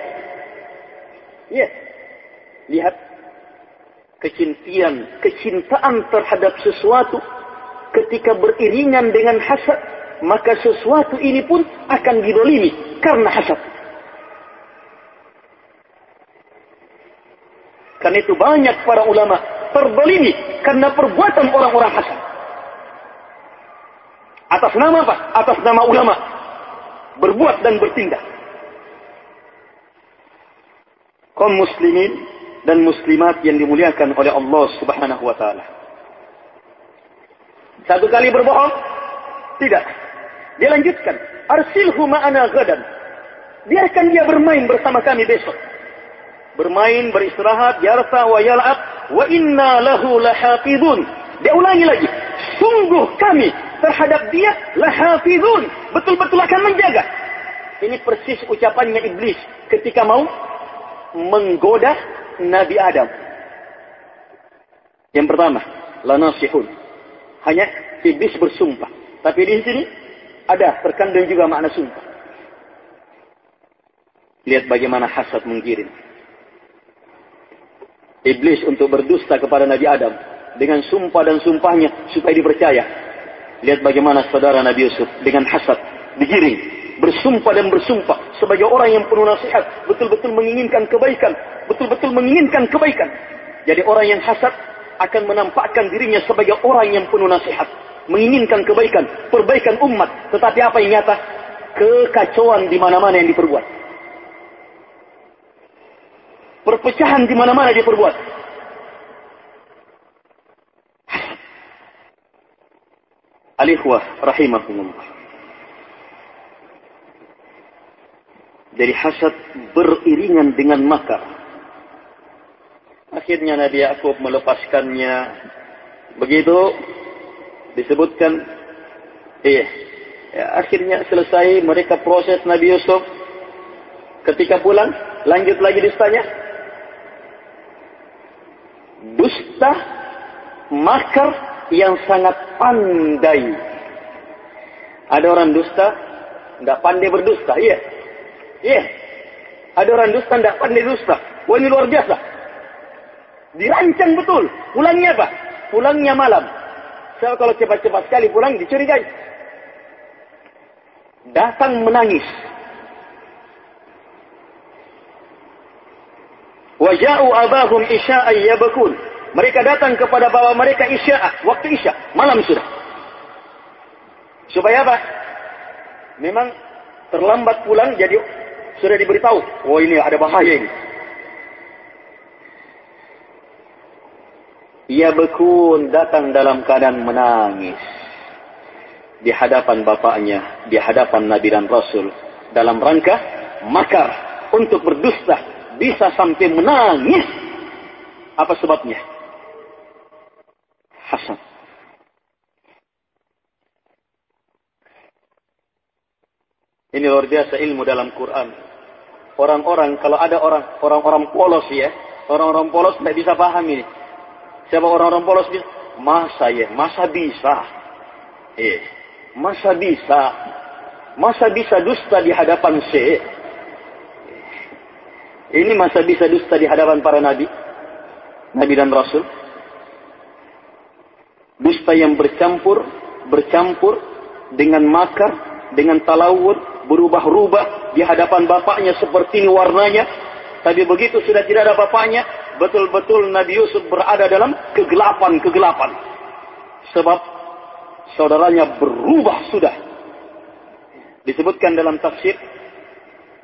Iya. Lihat kecintian, kecintaan terhadap sesuatu ketika beriringan dengan hasad, maka sesuatu ini pun akan didolimi karena hasad. Karena itu banyak para ulama terdolimi karena perbuatan orang-orang hasan. Atas nama apa? Atas nama ulama. Berbuat dan bertindak. Kaum muslimin dan muslimat yang dimuliakan oleh Allah subhanahu wa ta'ala. Satu kali berbohong? Tidak. Dia lanjutkan. Arsilhu ma'ana gadan. Biarkan dia bermain bersama kami besok. Bermain, beristirahat, yarta wa yal'ab. Wa inna lahu lahafidun. Dia ulangi lagi. Sungguh kami terhadap dia lahafidun. Betul-betul akan menjaga. Ini persis ucapannya iblis ketika mau menggoda Nabi Adam. Yang pertama, lanasihun. Hanya iblis bersumpah. Tapi di sini ada terkandung juga makna sumpah. Lihat bagaimana hasad menggiring. Iblis untuk berdusta kepada Nabi Adam dengan sumpah dan sumpahnya supaya dipercaya. Lihat bagaimana saudara Nabi Yusuf dengan hasad digiring, bersumpah dan bersumpah sebagai orang yang penuh nasihat, betul-betul menginginkan kebaikan, betul-betul menginginkan kebaikan. Jadi orang yang hasad akan menampakkan dirinya sebagai orang yang penuh nasihat, menginginkan kebaikan, perbaikan umat, tetapi apa yang nyata? Kekacauan di mana-mana yang diperbuat. Perpecahan di mana-mana dia perbuat. Alikhwah rahimahumullah. Jadi hasad beriringan dengan makar. Akhirnya Nabi Yakub melepaskannya. Begitu disebutkan, iya, ya, akhirnya selesai mereka proses Nabi Yusuf. Ketika pulang, lanjut lagi dustanya, dusta makar yang sangat pandai. Ada orang dusta, tidak pandai berdusta, iya. Iya. Ada orang dusta, tidak pandai dusta. Wah ini luar biasa. Dirancang betul. Pulangnya apa? Pulangnya malam. Saya kalau cepat-cepat sekali pulang dicurigai. Datang menangis. Waja'u abahum isya'an yabakun. Mereka datang kepada bapak mereka isya'ah. Waktu isya. Malam sudah. Supaya apa? Memang terlambat pulang jadi sudah diberitahu. Oh ini ada bahaya ini. Ia bekun datang dalam keadaan menangis. Di hadapan bapaknya. Di hadapan Nabi dan Rasul. Dalam rangka makar. Untuk berdusta bisa sampai menangis. Apa sebabnya? Hasad. Ini luar biasa ilmu dalam Quran. Orang-orang, kalau ada orang orang-orang polos ya, orang-orang polos tidak bisa paham ini. Siapa orang-orang polos bisa? Masa ya, masa bisa. Eh, masa bisa. Masa bisa dusta di hadapan saya. Ini masa bisa dusta di hadapan para nabi, nabi dan rasul. Dusta yang bercampur, bercampur dengan makar, dengan talawud, berubah-ubah di hadapan bapaknya seperti ini warnanya. Tapi begitu sudah tidak ada bapaknya, betul-betul Nabi Yusuf berada dalam kegelapan-kegelapan. Sebab saudaranya berubah sudah. Disebutkan dalam tafsir.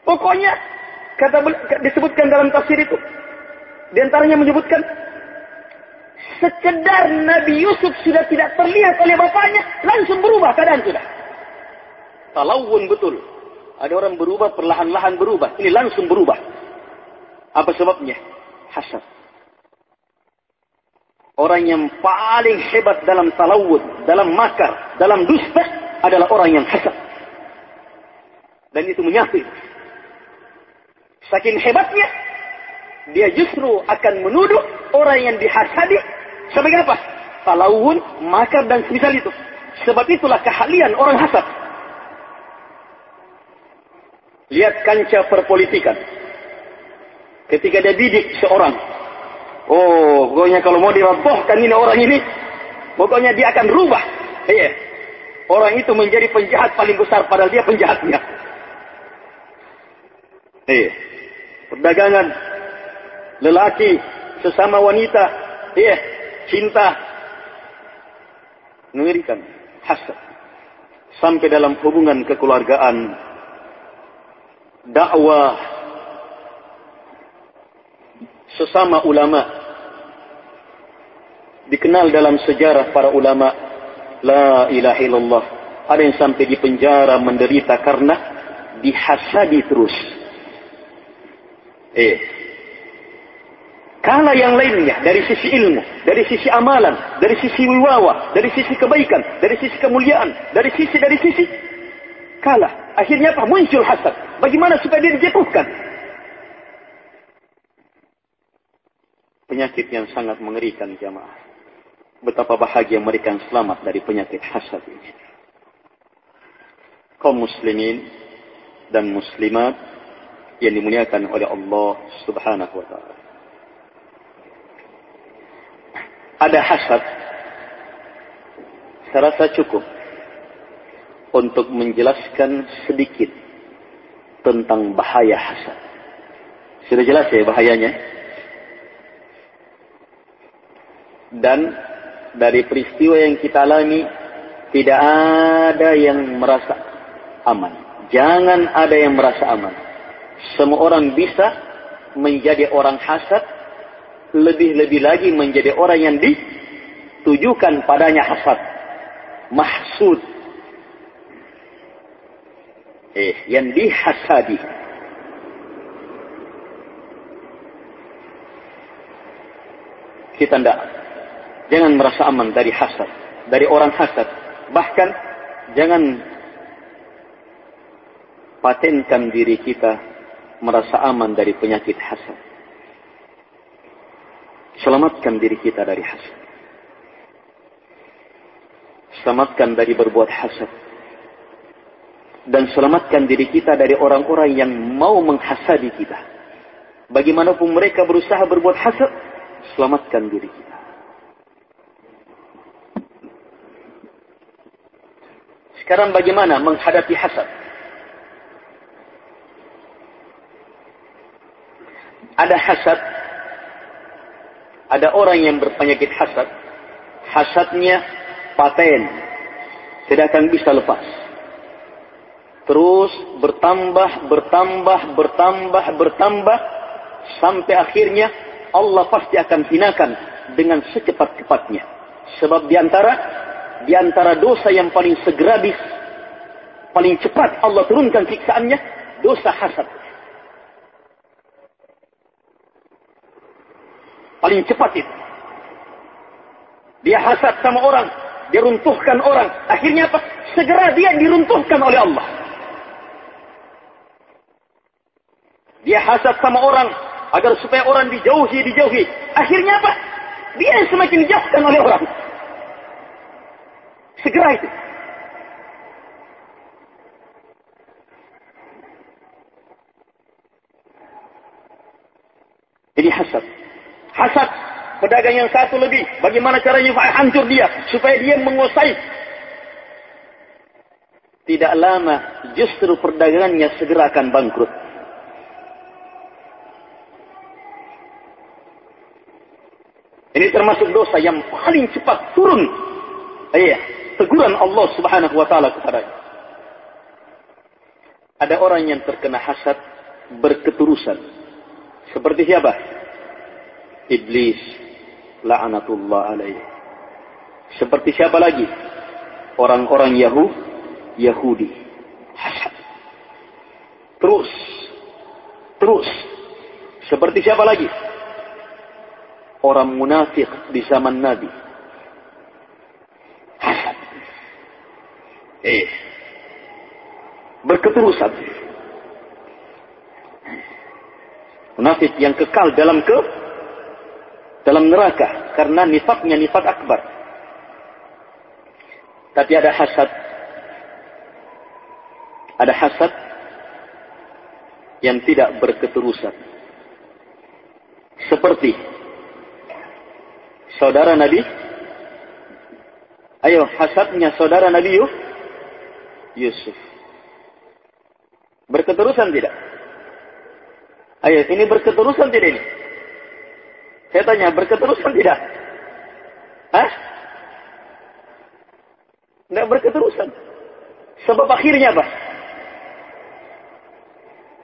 Pokoknya kata disebutkan dalam tafsir itu. Di antaranya menyebutkan sekedar Nabi Yusuf sudah tidak terlihat oleh bapaknya, langsung berubah keadaan sudah. Talawun betul. Ada orang berubah, perlahan-lahan berubah. Ini langsung berubah. Apa sebabnya? Hasad. Orang yang paling hebat dalam talawun, dalam makar, dalam dusta adalah orang yang hasad. Dan itu menyatu. Saking hebatnya, dia justru akan menuduh orang yang dihasadi sebagai apa? Talawun, makar dan semisal itu. Sebab itulah keahlian orang hasad. Lihat kancah perpolitikan. Ketika dia didik seorang. Oh, pokoknya kalau mau dirobohkan ini orang ini. Pokoknya dia akan rubah. Iya. Orang itu menjadi penjahat paling besar padahal dia penjahatnya. Iya perdagangan lelaki sesama wanita, iya, cinta. Mengerikan. Hasad. Sampai dalam hubungan kekeluargaan. Dakwah. Sesama ulama. Dikenal dalam sejarah para ulama. La ilaha illallah. Ada yang sampai di penjara menderita karena dihasadi terus. Eh, Kala yang lainnya dari sisi ilmu, dari sisi amalan, dari sisi wiwawa, dari sisi kebaikan, dari sisi kemuliaan, dari sisi dari sisi kalah. Akhirnya apa? Muncul hasad. Bagaimana supaya dia dijatuhkan? Penyakit yang sangat mengerikan jamaah. Betapa bahagia mereka yang selamat dari penyakit hasad ini. Kaum muslimin dan muslimat yang dimuliakan oleh Allah subhanahu wa ta'ala. ada hasad, saya rasa cukup untuk menjelaskan sedikit tentang bahaya hasad. Sudah jelas ya bahayanya? Dan dari peristiwa yang kita alami, tidak ada yang merasa aman. Jangan ada yang merasa aman. Semua orang bisa menjadi orang hasad lebih-lebih lagi menjadi orang yang ditujukan padanya hasad. Mahsud. Eh, yang dihasadi. Kita tidak. Jangan merasa aman dari hasad. Dari orang hasad. Bahkan jangan patenkan diri kita merasa aman dari penyakit hasad. Selamatkan diri kita dari hasad. Selamatkan dari berbuat hasad. Dan selamatkan diri kita dari orang-orang yang mau menghasadi kita. Bagaimanapun mereka berusaha berbuat hasad, selamatkan diri kita. Sekarang bagaimana menghadapi hasad? Ada hasad ada orang yang berpenyakit hasad, hasadnya paten, tidak akan bisa lepas. Terus bertambah, bertambah, bertambah, bertambah, sampai akhirnya Allah pasti akan hinakan dengan secepat-cepatnya. Sebab di antara di antara dosa yang paling segera paling cepat Allah turunkan siksaannya, dosa hasad. Paling cepat itu. Dia hasad sama orang. Dia runtuhkan orang. Akhirnya apa? Segera dia diruntuhkan oleh Allah. Dia hasad sama orang. Agar supaya orang dijauhi, dijauhi. Akhirnya apa? Dia semakin dijauhkan oleh orang. Segera itu. Ini hasad. Hasad. Pedagang yang satu lebih. Bagaimana caranya hancur dia. Supaya dia menguasai. Tidak lama justru perdagangannya segera akan bangkrut. Ini termasuk dosa yang paling cepat turun. Iya, teguran Allah Subhanahu wa taala kepadanya. Ada orang yang terkena hasad berketurusan. Seperti siapa? Iblis la'anatullah alaih. Seperti siapa lagi? Orang-orang Yahud, Yahudi. Hasad. Terus. Terus. Seperti siapa lagi? Orang munafik di zaman Nabi. Hasad. Eh. Berketerusan. Munafik yang kekal dalam ke dalam neraka karena nifaknya nifak akbar. Tapi ada hasad. Ada hasad yang tidak berketerusan. Seperti saudara Nabi. Ayo hasadnya saudara Nabi Yusuf. Berketerusan tidak? Ayo, ini berketerusan tidak ini? Saya tanya, berketerusan tidak? Hah? Tidak berketerusan. Sebab akhirnya apa?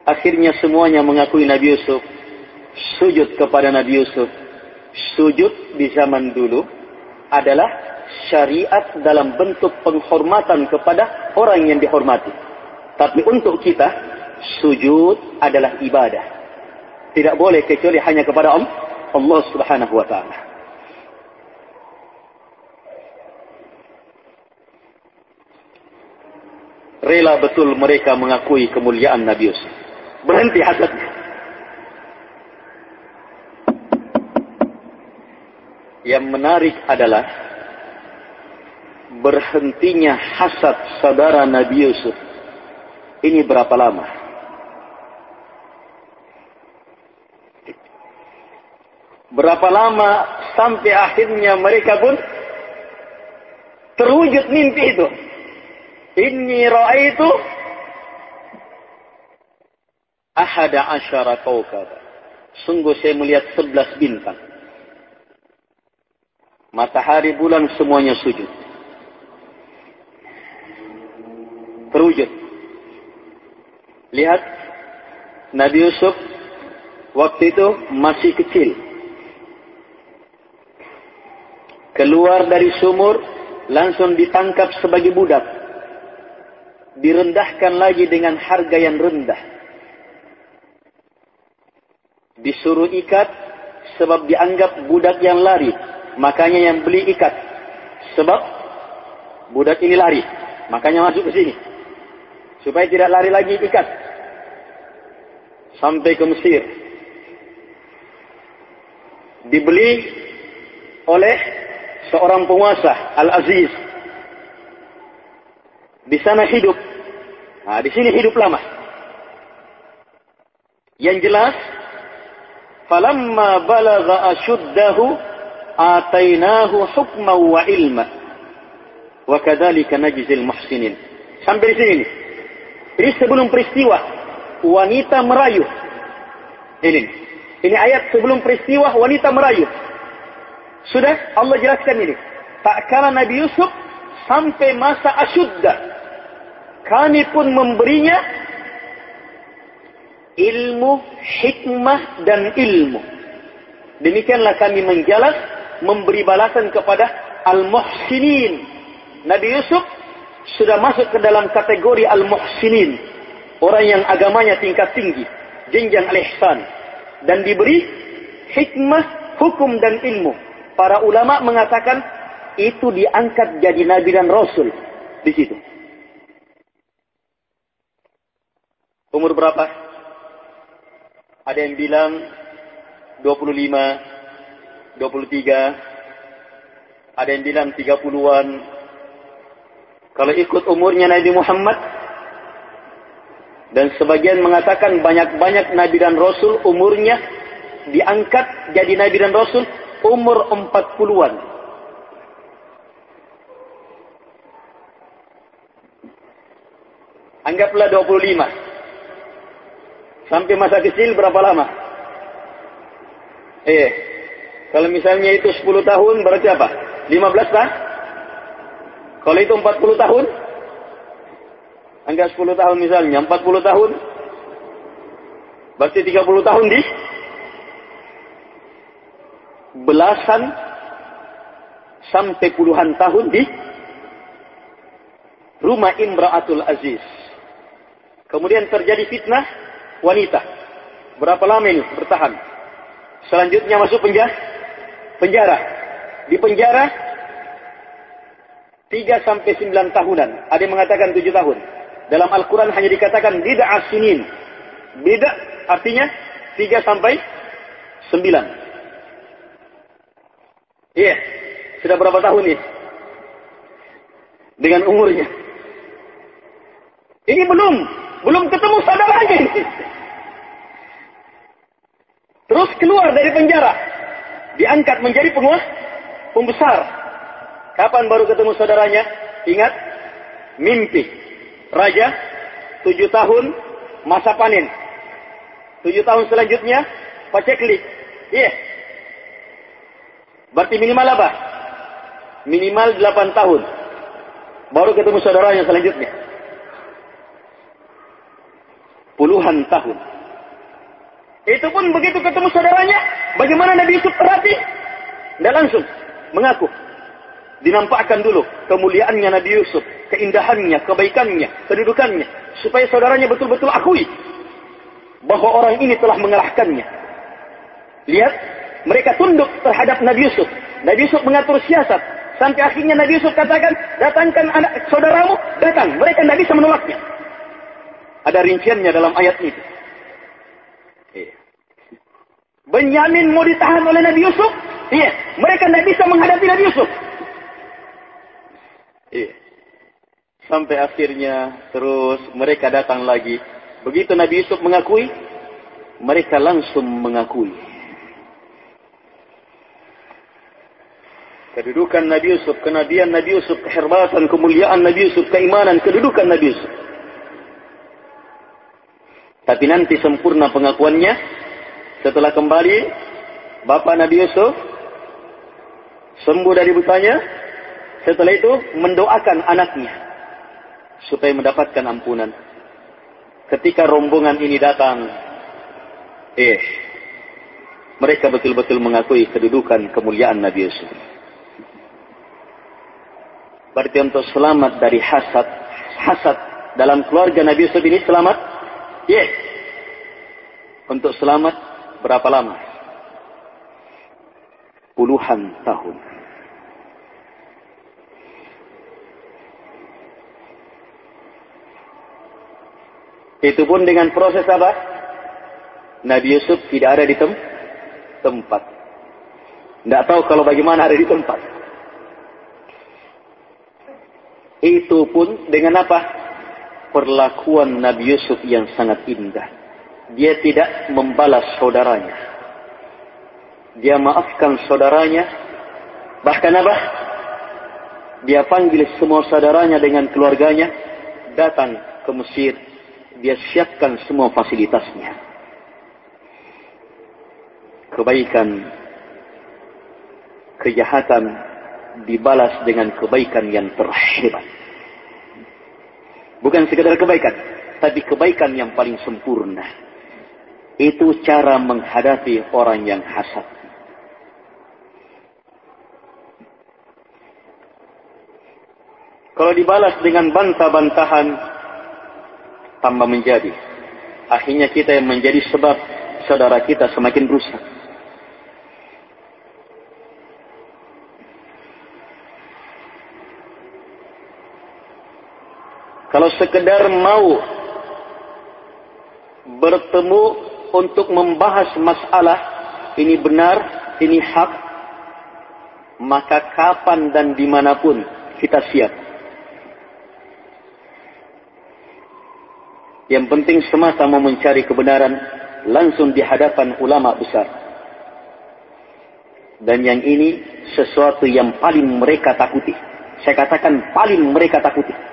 Akhirnya semuanya mengakui Nabi Yusuf. Sujud kepada Nabi Yusuf. Sujud di zaman dulu adalah syariat dalam bentuk penghormatan kepada orang yang dihormati. Tapi untuk kita, sujud adalah ibadah. Tidak boleh kecuali hanya kepada Allah subhanahu wa ta'ala. Rela betul mereka mengakui kemuliaan Nabi Yusuf. Berhenti hasadnya. Yang menarik adalah berhentinya hasad saudara Nabi Yusuf. Ini berapa lama? Berapa lama sampai akhirnya mereka pun terwujud mimpi itu. Inni ra'aitu ahada asyara kawkaba. Sungguh saya melihat sebelas bintang. Matahari bulan semuanya sujud. Terwujud. Lihat. Nabi Yusuf waktu itu masih kecil. Keluar dari sumur, langsung ditangkap sebagai budak direndahkan lagi dengan harga yang rendah. Disuruh ikat sebab dianggap budak yang lari. Makanya yang beli ikat. Sebab budak ini lari. Makanya masuk ke sini. Supaya tidak lari lagi ikat. Sampai ke Mesir. Dibeli oleh seorang penguasa Al-Aziz. Di sana hidup Nah, di sini hidup lama. Yang jelas, falamma balagha ashuddahu atainahu hukma wa ilma. Wa kadzalika najzil muhsinin. Sampai di sini. Ini sebelum peristiwa wanita merayu. Ini. Ini ayat sebelum peristiwa wanita merayu. Sudah Allah jelaskan ini. Tak kala Nabi Yusuf sampai masa asyuddah kami pun memberinya ilmu, hikmah, dan ilmu. Demikianlah kami menjalas, memberi balasan kepada Al-Muhsinin. Nabi Yusuf sudah masuk ke dalam kategori Al-Muhsinin. Orang yang agamanya tingkat tinggi. Jenjang al-ihsan. Dan diberi hikmah, hukum, dan ilmu. Para ulama mengatakan itu diangkat jadi Nabi dan Rasul di situ. Umur berapa? Ada yang bilang 25, 23, ada yang bilang 30-an. Kalau ikut umurnya Nabi Muhammad, dan sebagian mengatakan banyak-banyak Nabi dan Rasul umurnya diangkat jadi Nabi dan Rasul umur 40-an. Anggaplah 25. Sampai masa kecil berapa lama? Eh, kalau misalnya itu 10 tahun berarti apa? 15 tahun? Kalau itu 40 tahun? Enggak 10 tahun misalnya, 40 tahun? Berarti 30 tahun di? Belasan sampai puluhan tahun di rumah Imra'atul Aziz. Kemudian terjadi fitnah wanita. Berapa lama ini bertahan? Selanjutnya masuk penjara. Penjara. Di penjara 3 sampai 9 tahunan. Ada yang mengatakan 7 tahun. Dalam Al-Quran hanya dikatakan bid'ah asinin. Bid'ah artinya 3 sampai 9. Iya. Sudah berapa tahun ini? Dengan umurnya. Ini belum. Belum ketemu ini. Terus keluar dari penjara. Diangkat menjadi penguasa pembesar. Kapan baru ketemu saudaranya? Ingat, mimpi. Raja, tujuh tahun, masa panen. Tujuh tahun selanjutnya, paceklik. Iya. Yeah. Berarti minimal apa? Minimal 8 tahun. Baru ketemu saudaranya selanjutnya. Puluhan tahun. Itu pun begitu ketemu saudaranya, bagaimana Nabi Yusuf perhati? Tidak langsung mengaku. Dinampakkan dulu kemuliaannya Nabi Yusuf, keindahannya, kebaikannya, kedudukannya. Supaya saudaranya betul-betul akui bahwa orang ini telah mengalahkannya. Lihat, mereka tunduk terhadap Nabi Yusuf. Nabi Yusuf mengatur siasat. Sampai akhirnya Nabi Yusuf katakan, datangkan anak saudaramu, datang. Mereka tidak bisa menolaknya. Ada rinciannya dalam ayat itu. Iya. Benyamin mau ditahan oleh Nabi Yusuf. Iya. Mereka tidak bisa menghadapi Nabi Yusuf. Iya. Sampai akhirnya terus mereka datang lagi. Begitu Nabi Yusuf mengakui, mereka langsung mengakui. Kedudukan Nabi Yusuf, kenabian Nabi Yusuf, keherbatan, kemuliaan Nabi Yusuf, keimanan, kedudukan Nabi Yusuf. Tapi nanti sempurna pengakuannya setelah kembali Bapak Nabi Yusuf sembuh dari butanya. Setelah itu mendoakan anaknya supaya mendapatkan ampunan. Ketika rombongan ini datang, eh, mereka betul-betul mengakui kedudukan kemuliaan Nabi Yusuf. Berarti untuk selamat dari hasad, hasad dalam keluarga Nabi Yusuf ini selamat? Yes. Untuk selamat berapa lama? Puluhan tahun. Itu pun dengan proses apa? Nabi Yusuf tidak ada di tem tempat. Tidak tahu kalau bagaimana ada di tempat. Itu pun dengan apa? Perlakuan Nabi Yusuf yang sangat indah. Dia tidak membalas saudaranya. Dia maafkan saudaranya. Bahkan apa? Dia panggil semua saudaranya dengan keluarganya. Datang ke Mesir. Dia siapkan semua fasilitasnya. Kebaikan. Kejahatan dibalas dengan kebaikan yang terhebat. Bukan sekedar kebaikan, tapi kebaikan yang paling sempurna. Itu cara menghadapi orang yang hasad. Kalau dibalas dengan bantah-bantahan, tambah menjadi. Akhirnya kita yang menjadi sebab saudara kita semakin rusak. Kalau sekedar mau bertemu untuk membahas masalah ini benar, ini hak, maka kapan dan di mana pun kita siap. Yang penting semata mau mencari kebenaran langsung di hadapan ulama besar. Dan yang ini sesuatu yang paling mereka takuti. Saya katakan paling mereka takuti.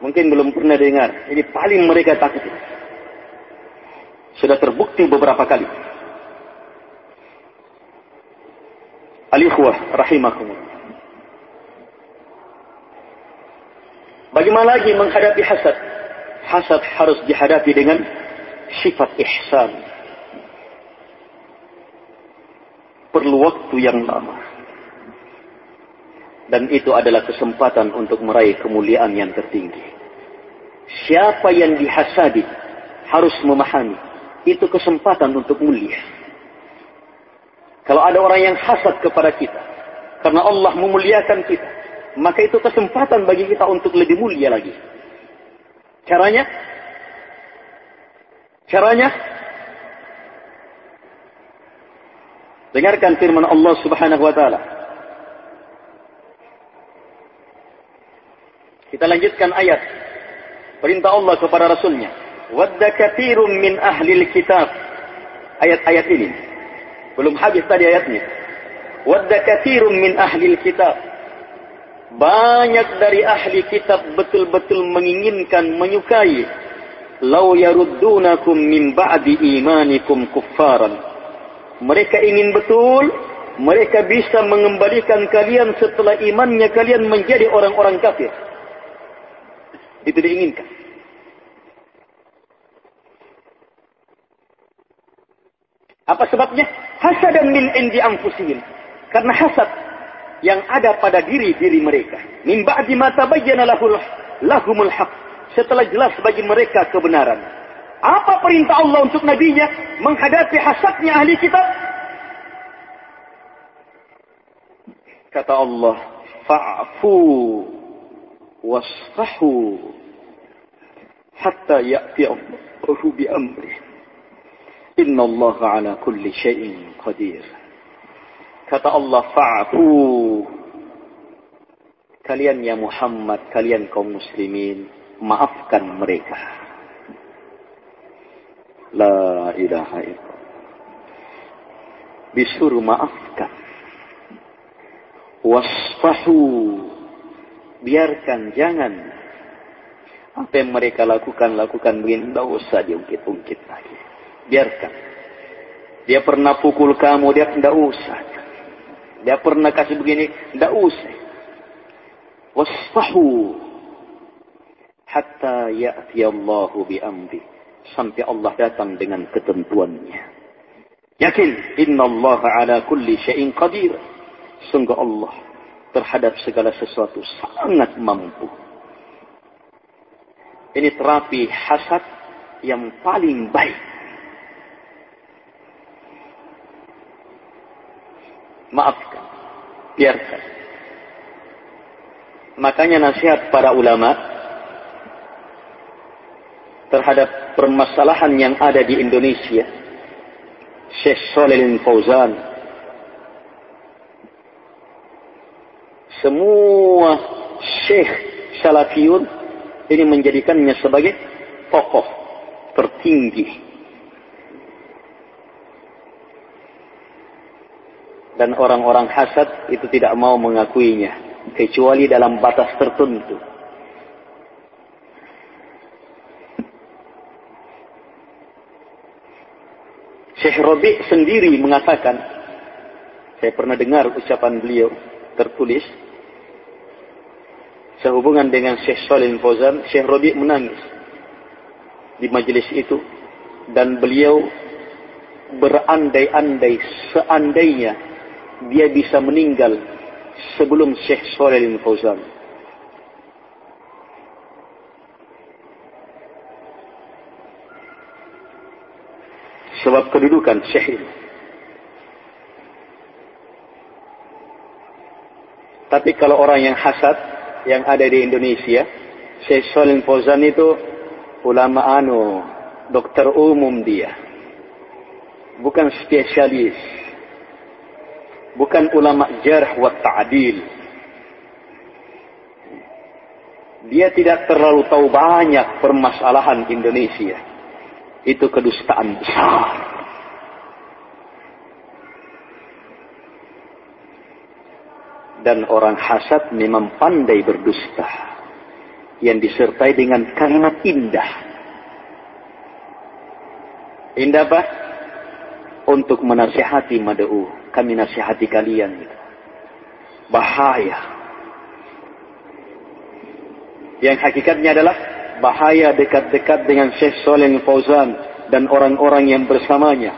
Mungkin belum pernah dengar. Ini paling mereka takut. Sudah terbukti beberapa kali. Alikhwah rahimakumullah. Bagaimana lagi menghadapi hasad? Hasad harus dihadapi dengan sifat ihsan. Perlu waktu yang lama. Dan itu adalah kesempatan untuk meraih kemuliaan yang tertinggi. Siapa yang dihasadi harus memahami. Itu kesempatan untuk mulia. Kalau ada orang yang hasad kepada kita. Karena Allah memuliakan kita. Maka itu kesempatan bagi kita untuk lebih mulia lagi. Caranya? Caranya? Dengarkan firman Allah subhanahu wa ta'ala. Kita lanjutkan ayat. Perintah Allah kepada Rasulnya. Wadda kathirun min ahli kitab. Ayat-ayat ini. Belum habis tadi ayatnya. Wadda kathirun min ahli kitab. Banyak dari ahli kitab betul-betul menginginkan, menyukai. Lau yaruddunakum min ba'di imanikum kuffaran. Mereka ingin betul Mereka bisa mengembalikan kalian setelah imannya kalian menjadi orang-orang kafir. Itu diinginkan. Apa sebabnya? Hasadan min indi anfusihim. Karena hasad yang ada pada diri-diri mereka. Min ba'di ma tabayyana lahul lahumul haq. Setelah jelas bagi mereka kebenaran. Apa perintah Allah untuk nabinya menghadapi hasadnya ahli kitab? Kata Allah, fa'fu wasfahu hatta ya'ti Allahu bi amri. Inna Allah ala kulli syai'in qadir. Kata Allah, fa'fu kalian ya Muhammad, kalian kaum muslimin, maafkan mereka. La ilaha illallah. Disuruh maafkan wasfahu biarkan jangan. Apa yang mereka lakukan lakukan begini. Tidak usah diungkit-ungkit lagi. Biarkan. Dia pernah pukul kamu dia tidak usah. Dia pernah kasih begini tidak usah. Wasfahu. Hatta ya'ti Allah bi amri sampai Allah datang dengan ketentuannya. Yakin? Inna Allah ala kulli syai'in qadir. Sungguh Allah terhadap segala sesuatu sangat mampu. Ini terapi hasad yang paling baik. Maafkan. Biarkan. Makanya nasihat para ulama terhadap permasalahan yang ada di Indonesia. Syekh Solelin Fauzan semua syekh salafiyun ini menjadikannya sebagai tokoh tertinggi. Dan orang-orang hasad itu tidak mau mengakuinya. Kecuali dalam batas tertentu. Syekh Robi sendiri mengatakan, saya pernah dengar ucapan beliau tertulis, sehubungan dengan Syekh Salim Fauzan, Syekh Rabi menangis di majelis itu dan beliau berandai-andai seandainya dia bisa meninggal sebelum Syekh Salim Fauzan. Sebab kedudukan Syekh ini. Tapi kalau orang yang hasad, yang ada di Indonesia, Syekh Salim Fauzan itu ulama anu, dokter umum dia. Bukan spesialis. Bukan ulama jarh wa ta'dil. Dia tidak terlalu tahu banyak permasalahan Indonesia. Itu kedustaan besar. Dan orang hasad memang pandai berdusta yang disertai dengan kalimat indah. Indah apa? Untuk menasihati mad'u. Kami nasihati kalian. Bahaya. Yang hakikatnya adalah bahaya dekat-dekat dengan Syekh Soleh Fauzan dan orang-orang yang bersamanya.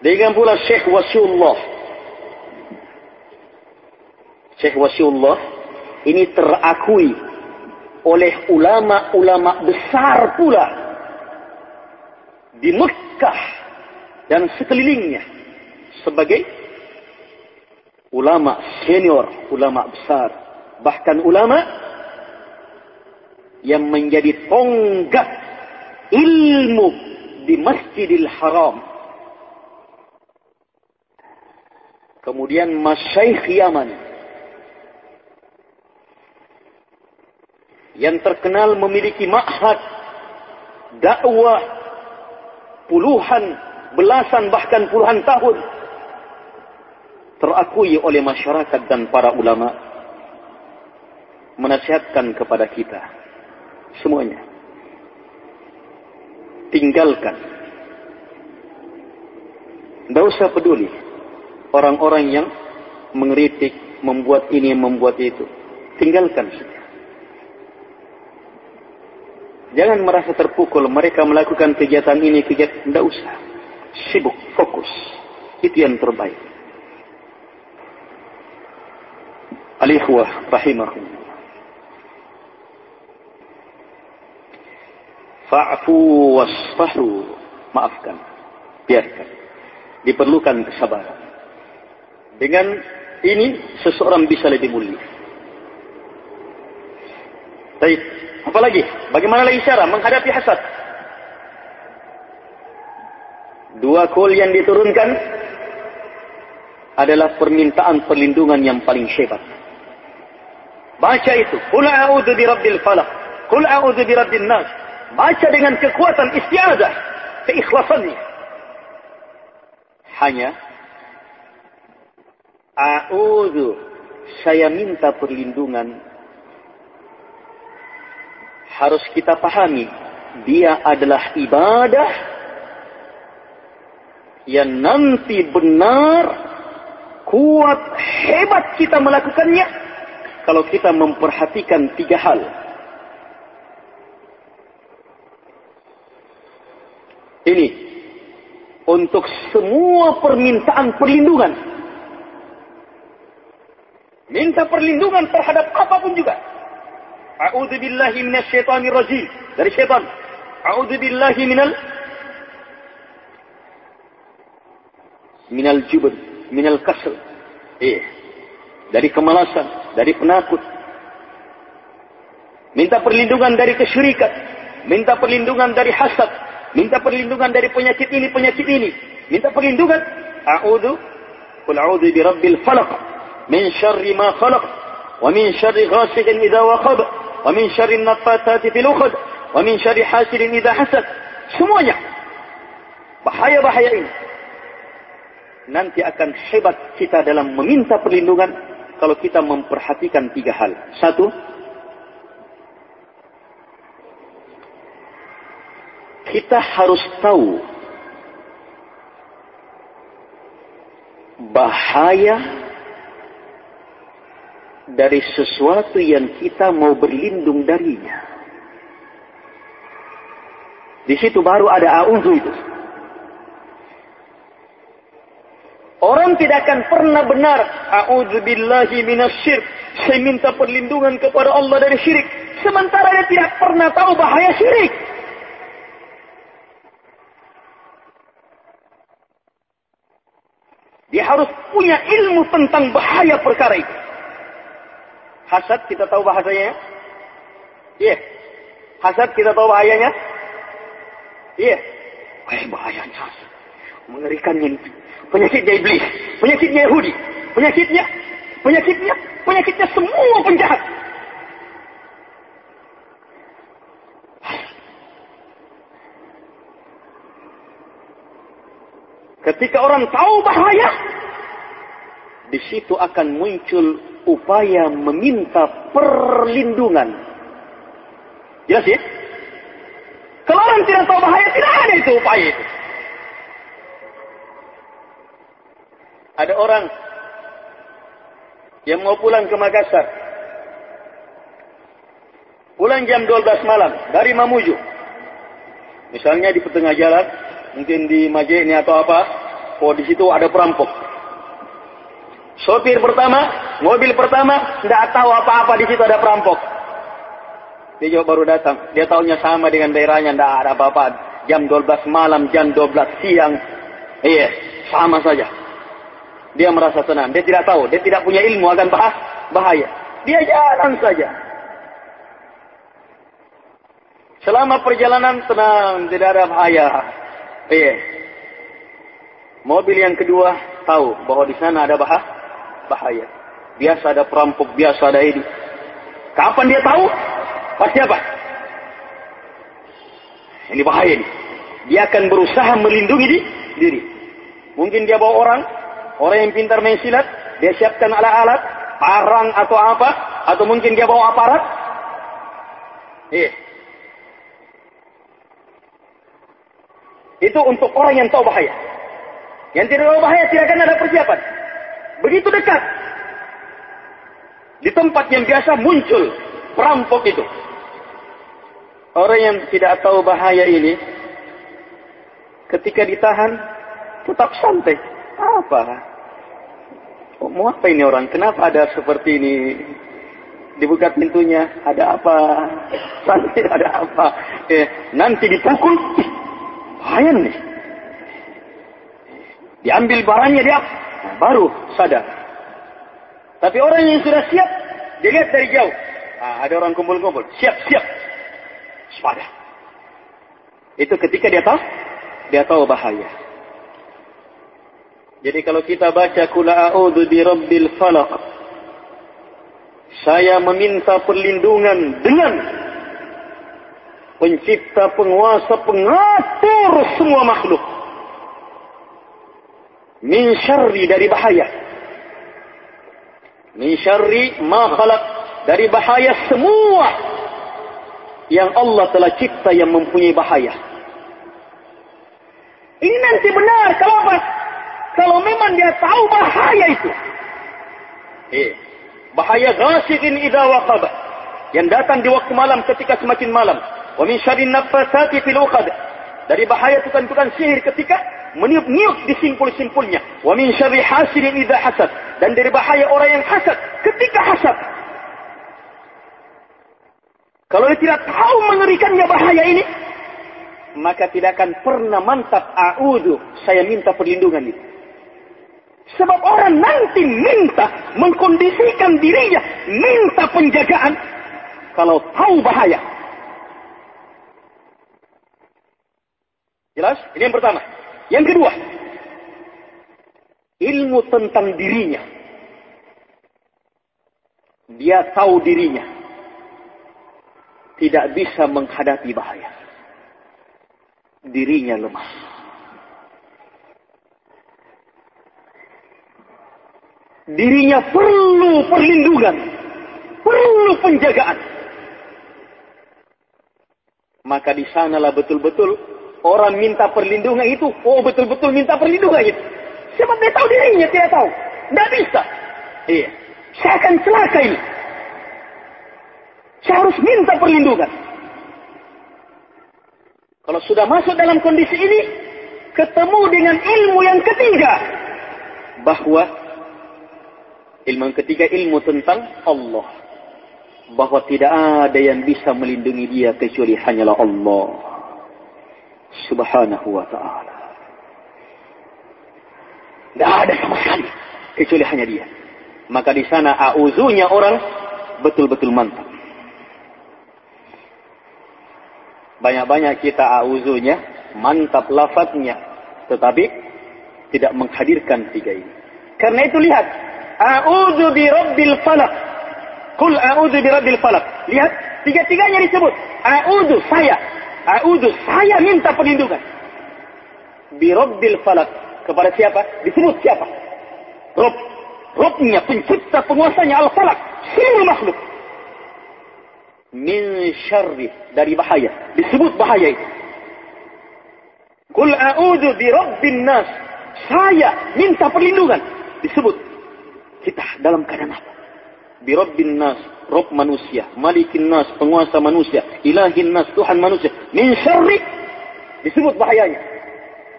Dengan pula Syekh Wasiullah Syekh Wasiullah ini terakui oleh ulama-ulama besar pula di Mekah dan sekelilingnya sebagai ulama senior, ulama besar, bahkan ulama yang menjadi tonggak ilmu di Masjidil Haram. Kemudian Masyaikh Yaman yang terkenal memiliki ma'had dakwah puluhan, belasan bahkan puluhan tahun terakui oleh masyarakat dan para ulama menasihatkan kepada kita semuanya tinggalkan Tidak usah peduli orang-orang yang mengeritik, membuat ini, membuat itu. Tinggalkan saja. Jangan merasa terpukul mereka melakukan kegiatan ini, kegiatan tidak usah. Sibuk, fokus. Itu yang terbaik. Alikhwah rahimahum. Fa'fu wasfahu. Maafkan. Biarkan. Diperlukan kesabaran. Dengan ini seseorang bisa lebih mulia. Baik. Apalagi? Bagaimana lagi cara menghadapi hasad? Dua kol yang diturunkan adalah permintaan perlindungan yang paling hebat. Baca itu. Qul a'udzu birabbil falaq. Qul a'udzu birabbin nas. Baca dengan kekuatan istiazah, keikhlasannya. Hanya a'udzu saya minta perlindungan harus kita pahami. Dia adalah ibadah yang nanti benar kuat hebat kita melakukannya kalau kita memperhatikan tiga hal. Ini untuk semua permintaan perlindungan. Minta perlindungan terhadap apa pun juga A'udzu billahi minasyaitonir rajim. Dari syaitan. A'udzu billahi minal minal jubn, minal kasl. Eh. Dari kemalasan, dari penakut. Minta perlindungan dari kesyirikan, minta perlindungan dari hasad, minta perlindungan dari penyakit ini, penyakit ini. Minta perlindungan. A'udzu Qul a'udzu birabbil falaq min syarri ma khalaq wa min syarri ghasiqin idza waqab ومن شر النفاثات في الأخد ومن شر حاسد إذا حسد semuanya bahaya-bahaya ini nanti akan hebat kita dalam meminta perlindungan kalau kita memperhatikan tiga hal satu kita harus tahu bahaya dari sesuatu yang kita mau berlindung darinya. Di situ baru ada a'udzu itu. Orang tidak akan pernah benar a'udzu billahi minasyirk. Saya minta perlindungan kepada Allah dari syirik. Sementara dia tidak pernah tahu bahaya syirik. Dia harus punya ilmu tentang bahaya perkara itu. Hasad kita tahu bahasanya? Iya. Yeah. Hasad kita tahu bahayanya? Iya. Yeah. Eh bahayanya hasad. Mengerikannya penyakitnya iblis, penyakitnya Yahudi, penyakitnya, penyakitnya, penyakitnya semua penjahat. Ketika orang tahu bahaya, di situ akan muncul upaya meminta perlindungan. Jelas ya? Kalau orang tidak tahu bahaya, tidak ada itu upaya itu. Ada orang yang mau pulang ke Makassar. Pulang jam 12 malam dari Mamuju. Misalnya di tengah jalan, mungkin di Majene atau apa, oh di situ ada perampok. Sopir pertama, mobil pertama, tidak tahu apa-apa di situ ada perampok. Dia juga baru datang. Dia tahunya sama dengan daerahnya, tidak ada apa-apa. Jam 12 malam, jam 12 siang. Iya, sama saja. Dia merasa tenang. Dia tidak tahu. Dia tidak punya ilmu akan bahas bahaya. Dia jalan saja. Selama perjalanan tenang, tidak ada bahaya. Iya. Mobil yang kedua tahu bahwa di sana ada bahaya bahaya. Biasa ada perampok, biasa ada ini. Kapan dia tahu? Pasti apa? Ini bahaya ini. Dia akan berusaha melindungi di, diri. Mungkin dia bawa orang, orang yang pintar main silat, dia siapkan alat-alat, parang atau apa, atau mungkin dia bawa aparat. Iya. Itu untuk orang yang tahu bahaya. Yang tidak tahu bahaya tidak akan ada persiapan. Begitu dekat. Di tempat yang biasa muncul perampok itu. Orang yang tidak tahu bahaya ini, ketika ditahan, tetap santai. Apa? Oh, mau apa ini orang? Kenapa ada seperti ini? Dibuka pintunya, ada apa? Santai, ada apa? Eh, nanti dipukul, bahaya nih. Diambil barangnya dia, baru sadar. Tapi orang yang sudah siap, dilihat dari jauh. Nah, ada orang kumpul-kumpul, siap, siap. Sepada. Itu ketika dia tahu, dia tahu bahaya. Jadi kalau kita baca kula a'udzu bi rabbil falaq saya meminta perlindungan dengan pencipta, penguasa, pengatur semua makhluk. Min syarri dari bahaya. Min syarri ma khalaq dari bahaya semua yang Allah telah cipta yang mempunyai bahaya. Ini nanti benar. Kalau apa? Kalau memang dia tahu bahaya itu. Eh, bahaya ghasiqin idza waqab. Yang datang di waktu malam ketika semakin malam. Wa min syarri nafasati fil uqad. Dari bahaya tukang-tukang sihir ketika meniup-niup di simpul-simpulnya. Wa min syarri hasidin idza hasad. Dan dari bahaya orang yang hasad ketika hasad. Kalau dia tidak tahu mengerikannya bahaya ini, maka tidak akan pernah mantap a'udhu, saya minta perlindungan itu. Sebab orang nanti minta mengkondisikan dirinya, minta penjagaan kalau tahu bahaya. Jelas? Ini yang pertama. Yang kedua, ilmu tentang dirinya. Dia tahu dirinya tidak bisa menghadapi bahaya. Dirinya lemah. Dirinya perlu perlindungan. Perlu penjagaan. Maka di sanalah betul-betul orang minta perlindungan itu. Oh betul-betul minta perlindungan itu. Sebab dia tahu dirinya, tidak tahu. Tidak bisa. Iya. Saya akan celaka ini. Saya harus minta perlindungan. Kalau sudah masuk dalam kondisi ini, ketemu dengan ilmu yang ketiga. Bahwa ilmu yang ketiga ilmu tentang Allah. Bahwa tidak ada yang bisa melindungi dia kecuali hanyalah Allah. Subhanahu wa ta'ala. Tidak ada sama sekali. Kecuali hanya dia. Maka di sana auzunya orang betul-betul mantap. Banyak-banyak kita auzunya, mantap lafadznya, tetapi tidak menghadirkan tiga ini. Karena itu lihat, a'udzu bi rabbil falaq. Qul a'udzu bi rabbil falaq. Lihat, tiga-tiganya disebut. A'udzu saya. A'udzu saya minta perlindungan. Bi rabbil falaq. Kepada siapa? Disebut siapa? Rob. Robnya, pencipta, penguasanya al-falaq. Seluruh makhluk min syarri dari bahaya. Disebut bahaya itu. Qul a'udzu bi rabbin nas. Saya minta perlindungan. Disebut kita dalam keadaan apa? Bi rabbin nas, Rob manusia, Malikin nas, penguasa manusia, Ilahin nas, Tuhan manusia. Min syarri disebut bahayanya.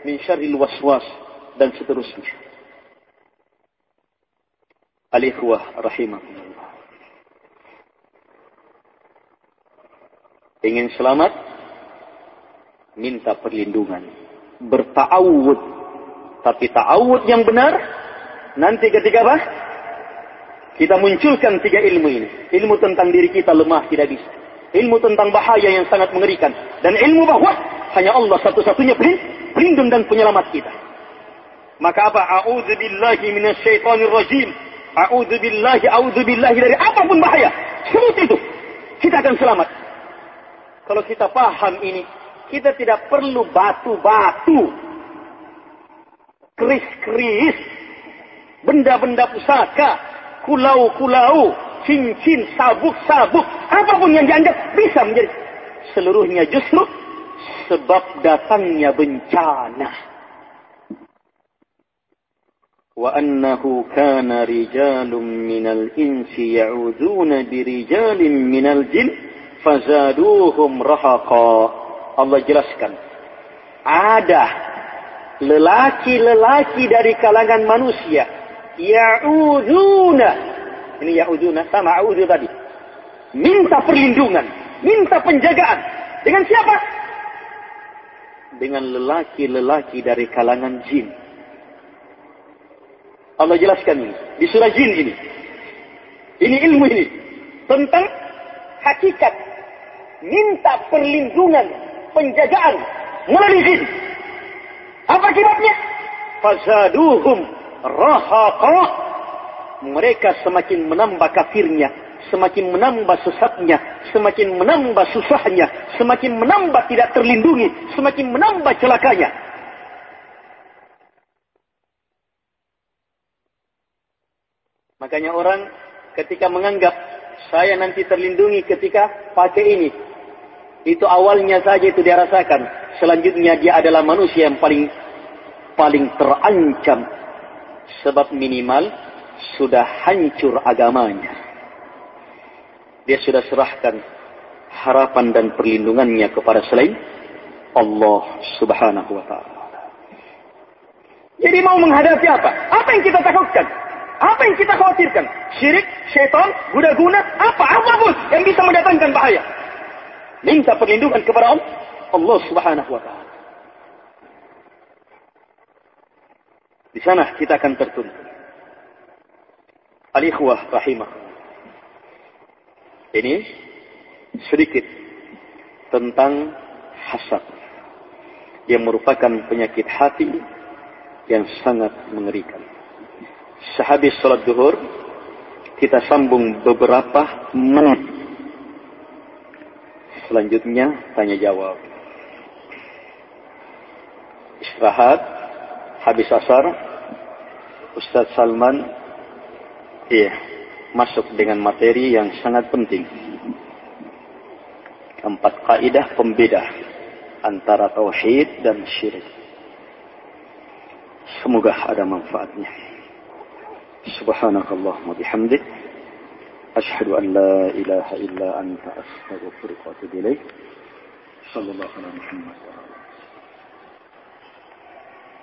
Min syarri waswas dan seterusnya. Al-ikhwah rahimahullah. ingin selamat, minta perlindungan. Berta'awud. Tapi ta'awud yang benar, nanti ketika apa? Kita munculkan tiga ilmu ini. Ilmu tentang diri kita lemah, tidak bisa. Ilmu tentang bahaya yang sangat mengerikan. Dan ilmu bahwa hanya Allah satu-satunya pelindung dan penyelamat kita. Maka apa? A'udzu billahi minasyaitonir rajim. A'udzu billahi, a'udzu billahi dari apa pun bahaya. Sebut itu. Kita akan selamat. Kalau kita paham ini, kita tidak perlu batu-batu, keris-keris, benda-benda pusaka, kulau-kulau, cincin, sabuk-sabuk, apa pun yang dianggap bisa menjadi seluruhnya justru sebab datangnya bencana. Wa annahu kana rijalun minal insi ya'uduna birijalin minal jin fazaduhum rahaqa. Allah jelaskan. Ada lelaki-lelaki dari kalangan manusia ya'uduna ini ya'uduna sama a'udhu tadi. Minta perlindungan minta penjagaan. Dengan siapa? Dengan lelaki-lelaki dari kalangan jin. Allah jelaskan ini di surah jin ini. Ini ilmu ini tentang hakikat minta perlindungan penjagaan melalui jin. Apa akibatnya? Fazaduhum rahaqa. Mereka semakin menambah kafirnya, semakin menambah sesatnya, semakin menambah susahnya, semakin menambah tidak terlindungi, semakin menambah celakanya. Makanya orang ketika menganggap saya nanti terlindungi ketika pakai ini, itu awalnya saja itu dia rasakan. Selanjutnya dia adalah manusia yang paling paling terancam sebab minimal sudah hancur agamanya. Dia sudah serahkan harapan dan perlindungannya kepada selain Allah Subhanahu wa taala. Jadi mau menghadapi apa? Apa yang kita takutkan? Apa yang kita khawatirkan? Syirik, syaitan, guna-guna, apa? Apa pun yang bisa mendatangkan bahaya. Minta perlindungan kepada Allah, Allah Subhanahu wa taala. Di sana kita akan tertuntut. Al-ikhwah rahimah. Ini sedikit tentang hasad yang merupakan penyakit hati yang sangat mengerikan. Sehabis salat duhur, kita sambung beberapa menit. Selanjutnya tanya jawab. Istirahat habis asar Ustadz Salman iya masuk dengan materi yang sangat penting. Empat kaidah pembeda antara tauhid dan syirik. Semoga ada manfaatnya. Subhanakallahumma bihamdik. Ashhadu an la ilaha illa anta astaghfiruka wa atubu ilaik. Sallallahu alaihi wasallam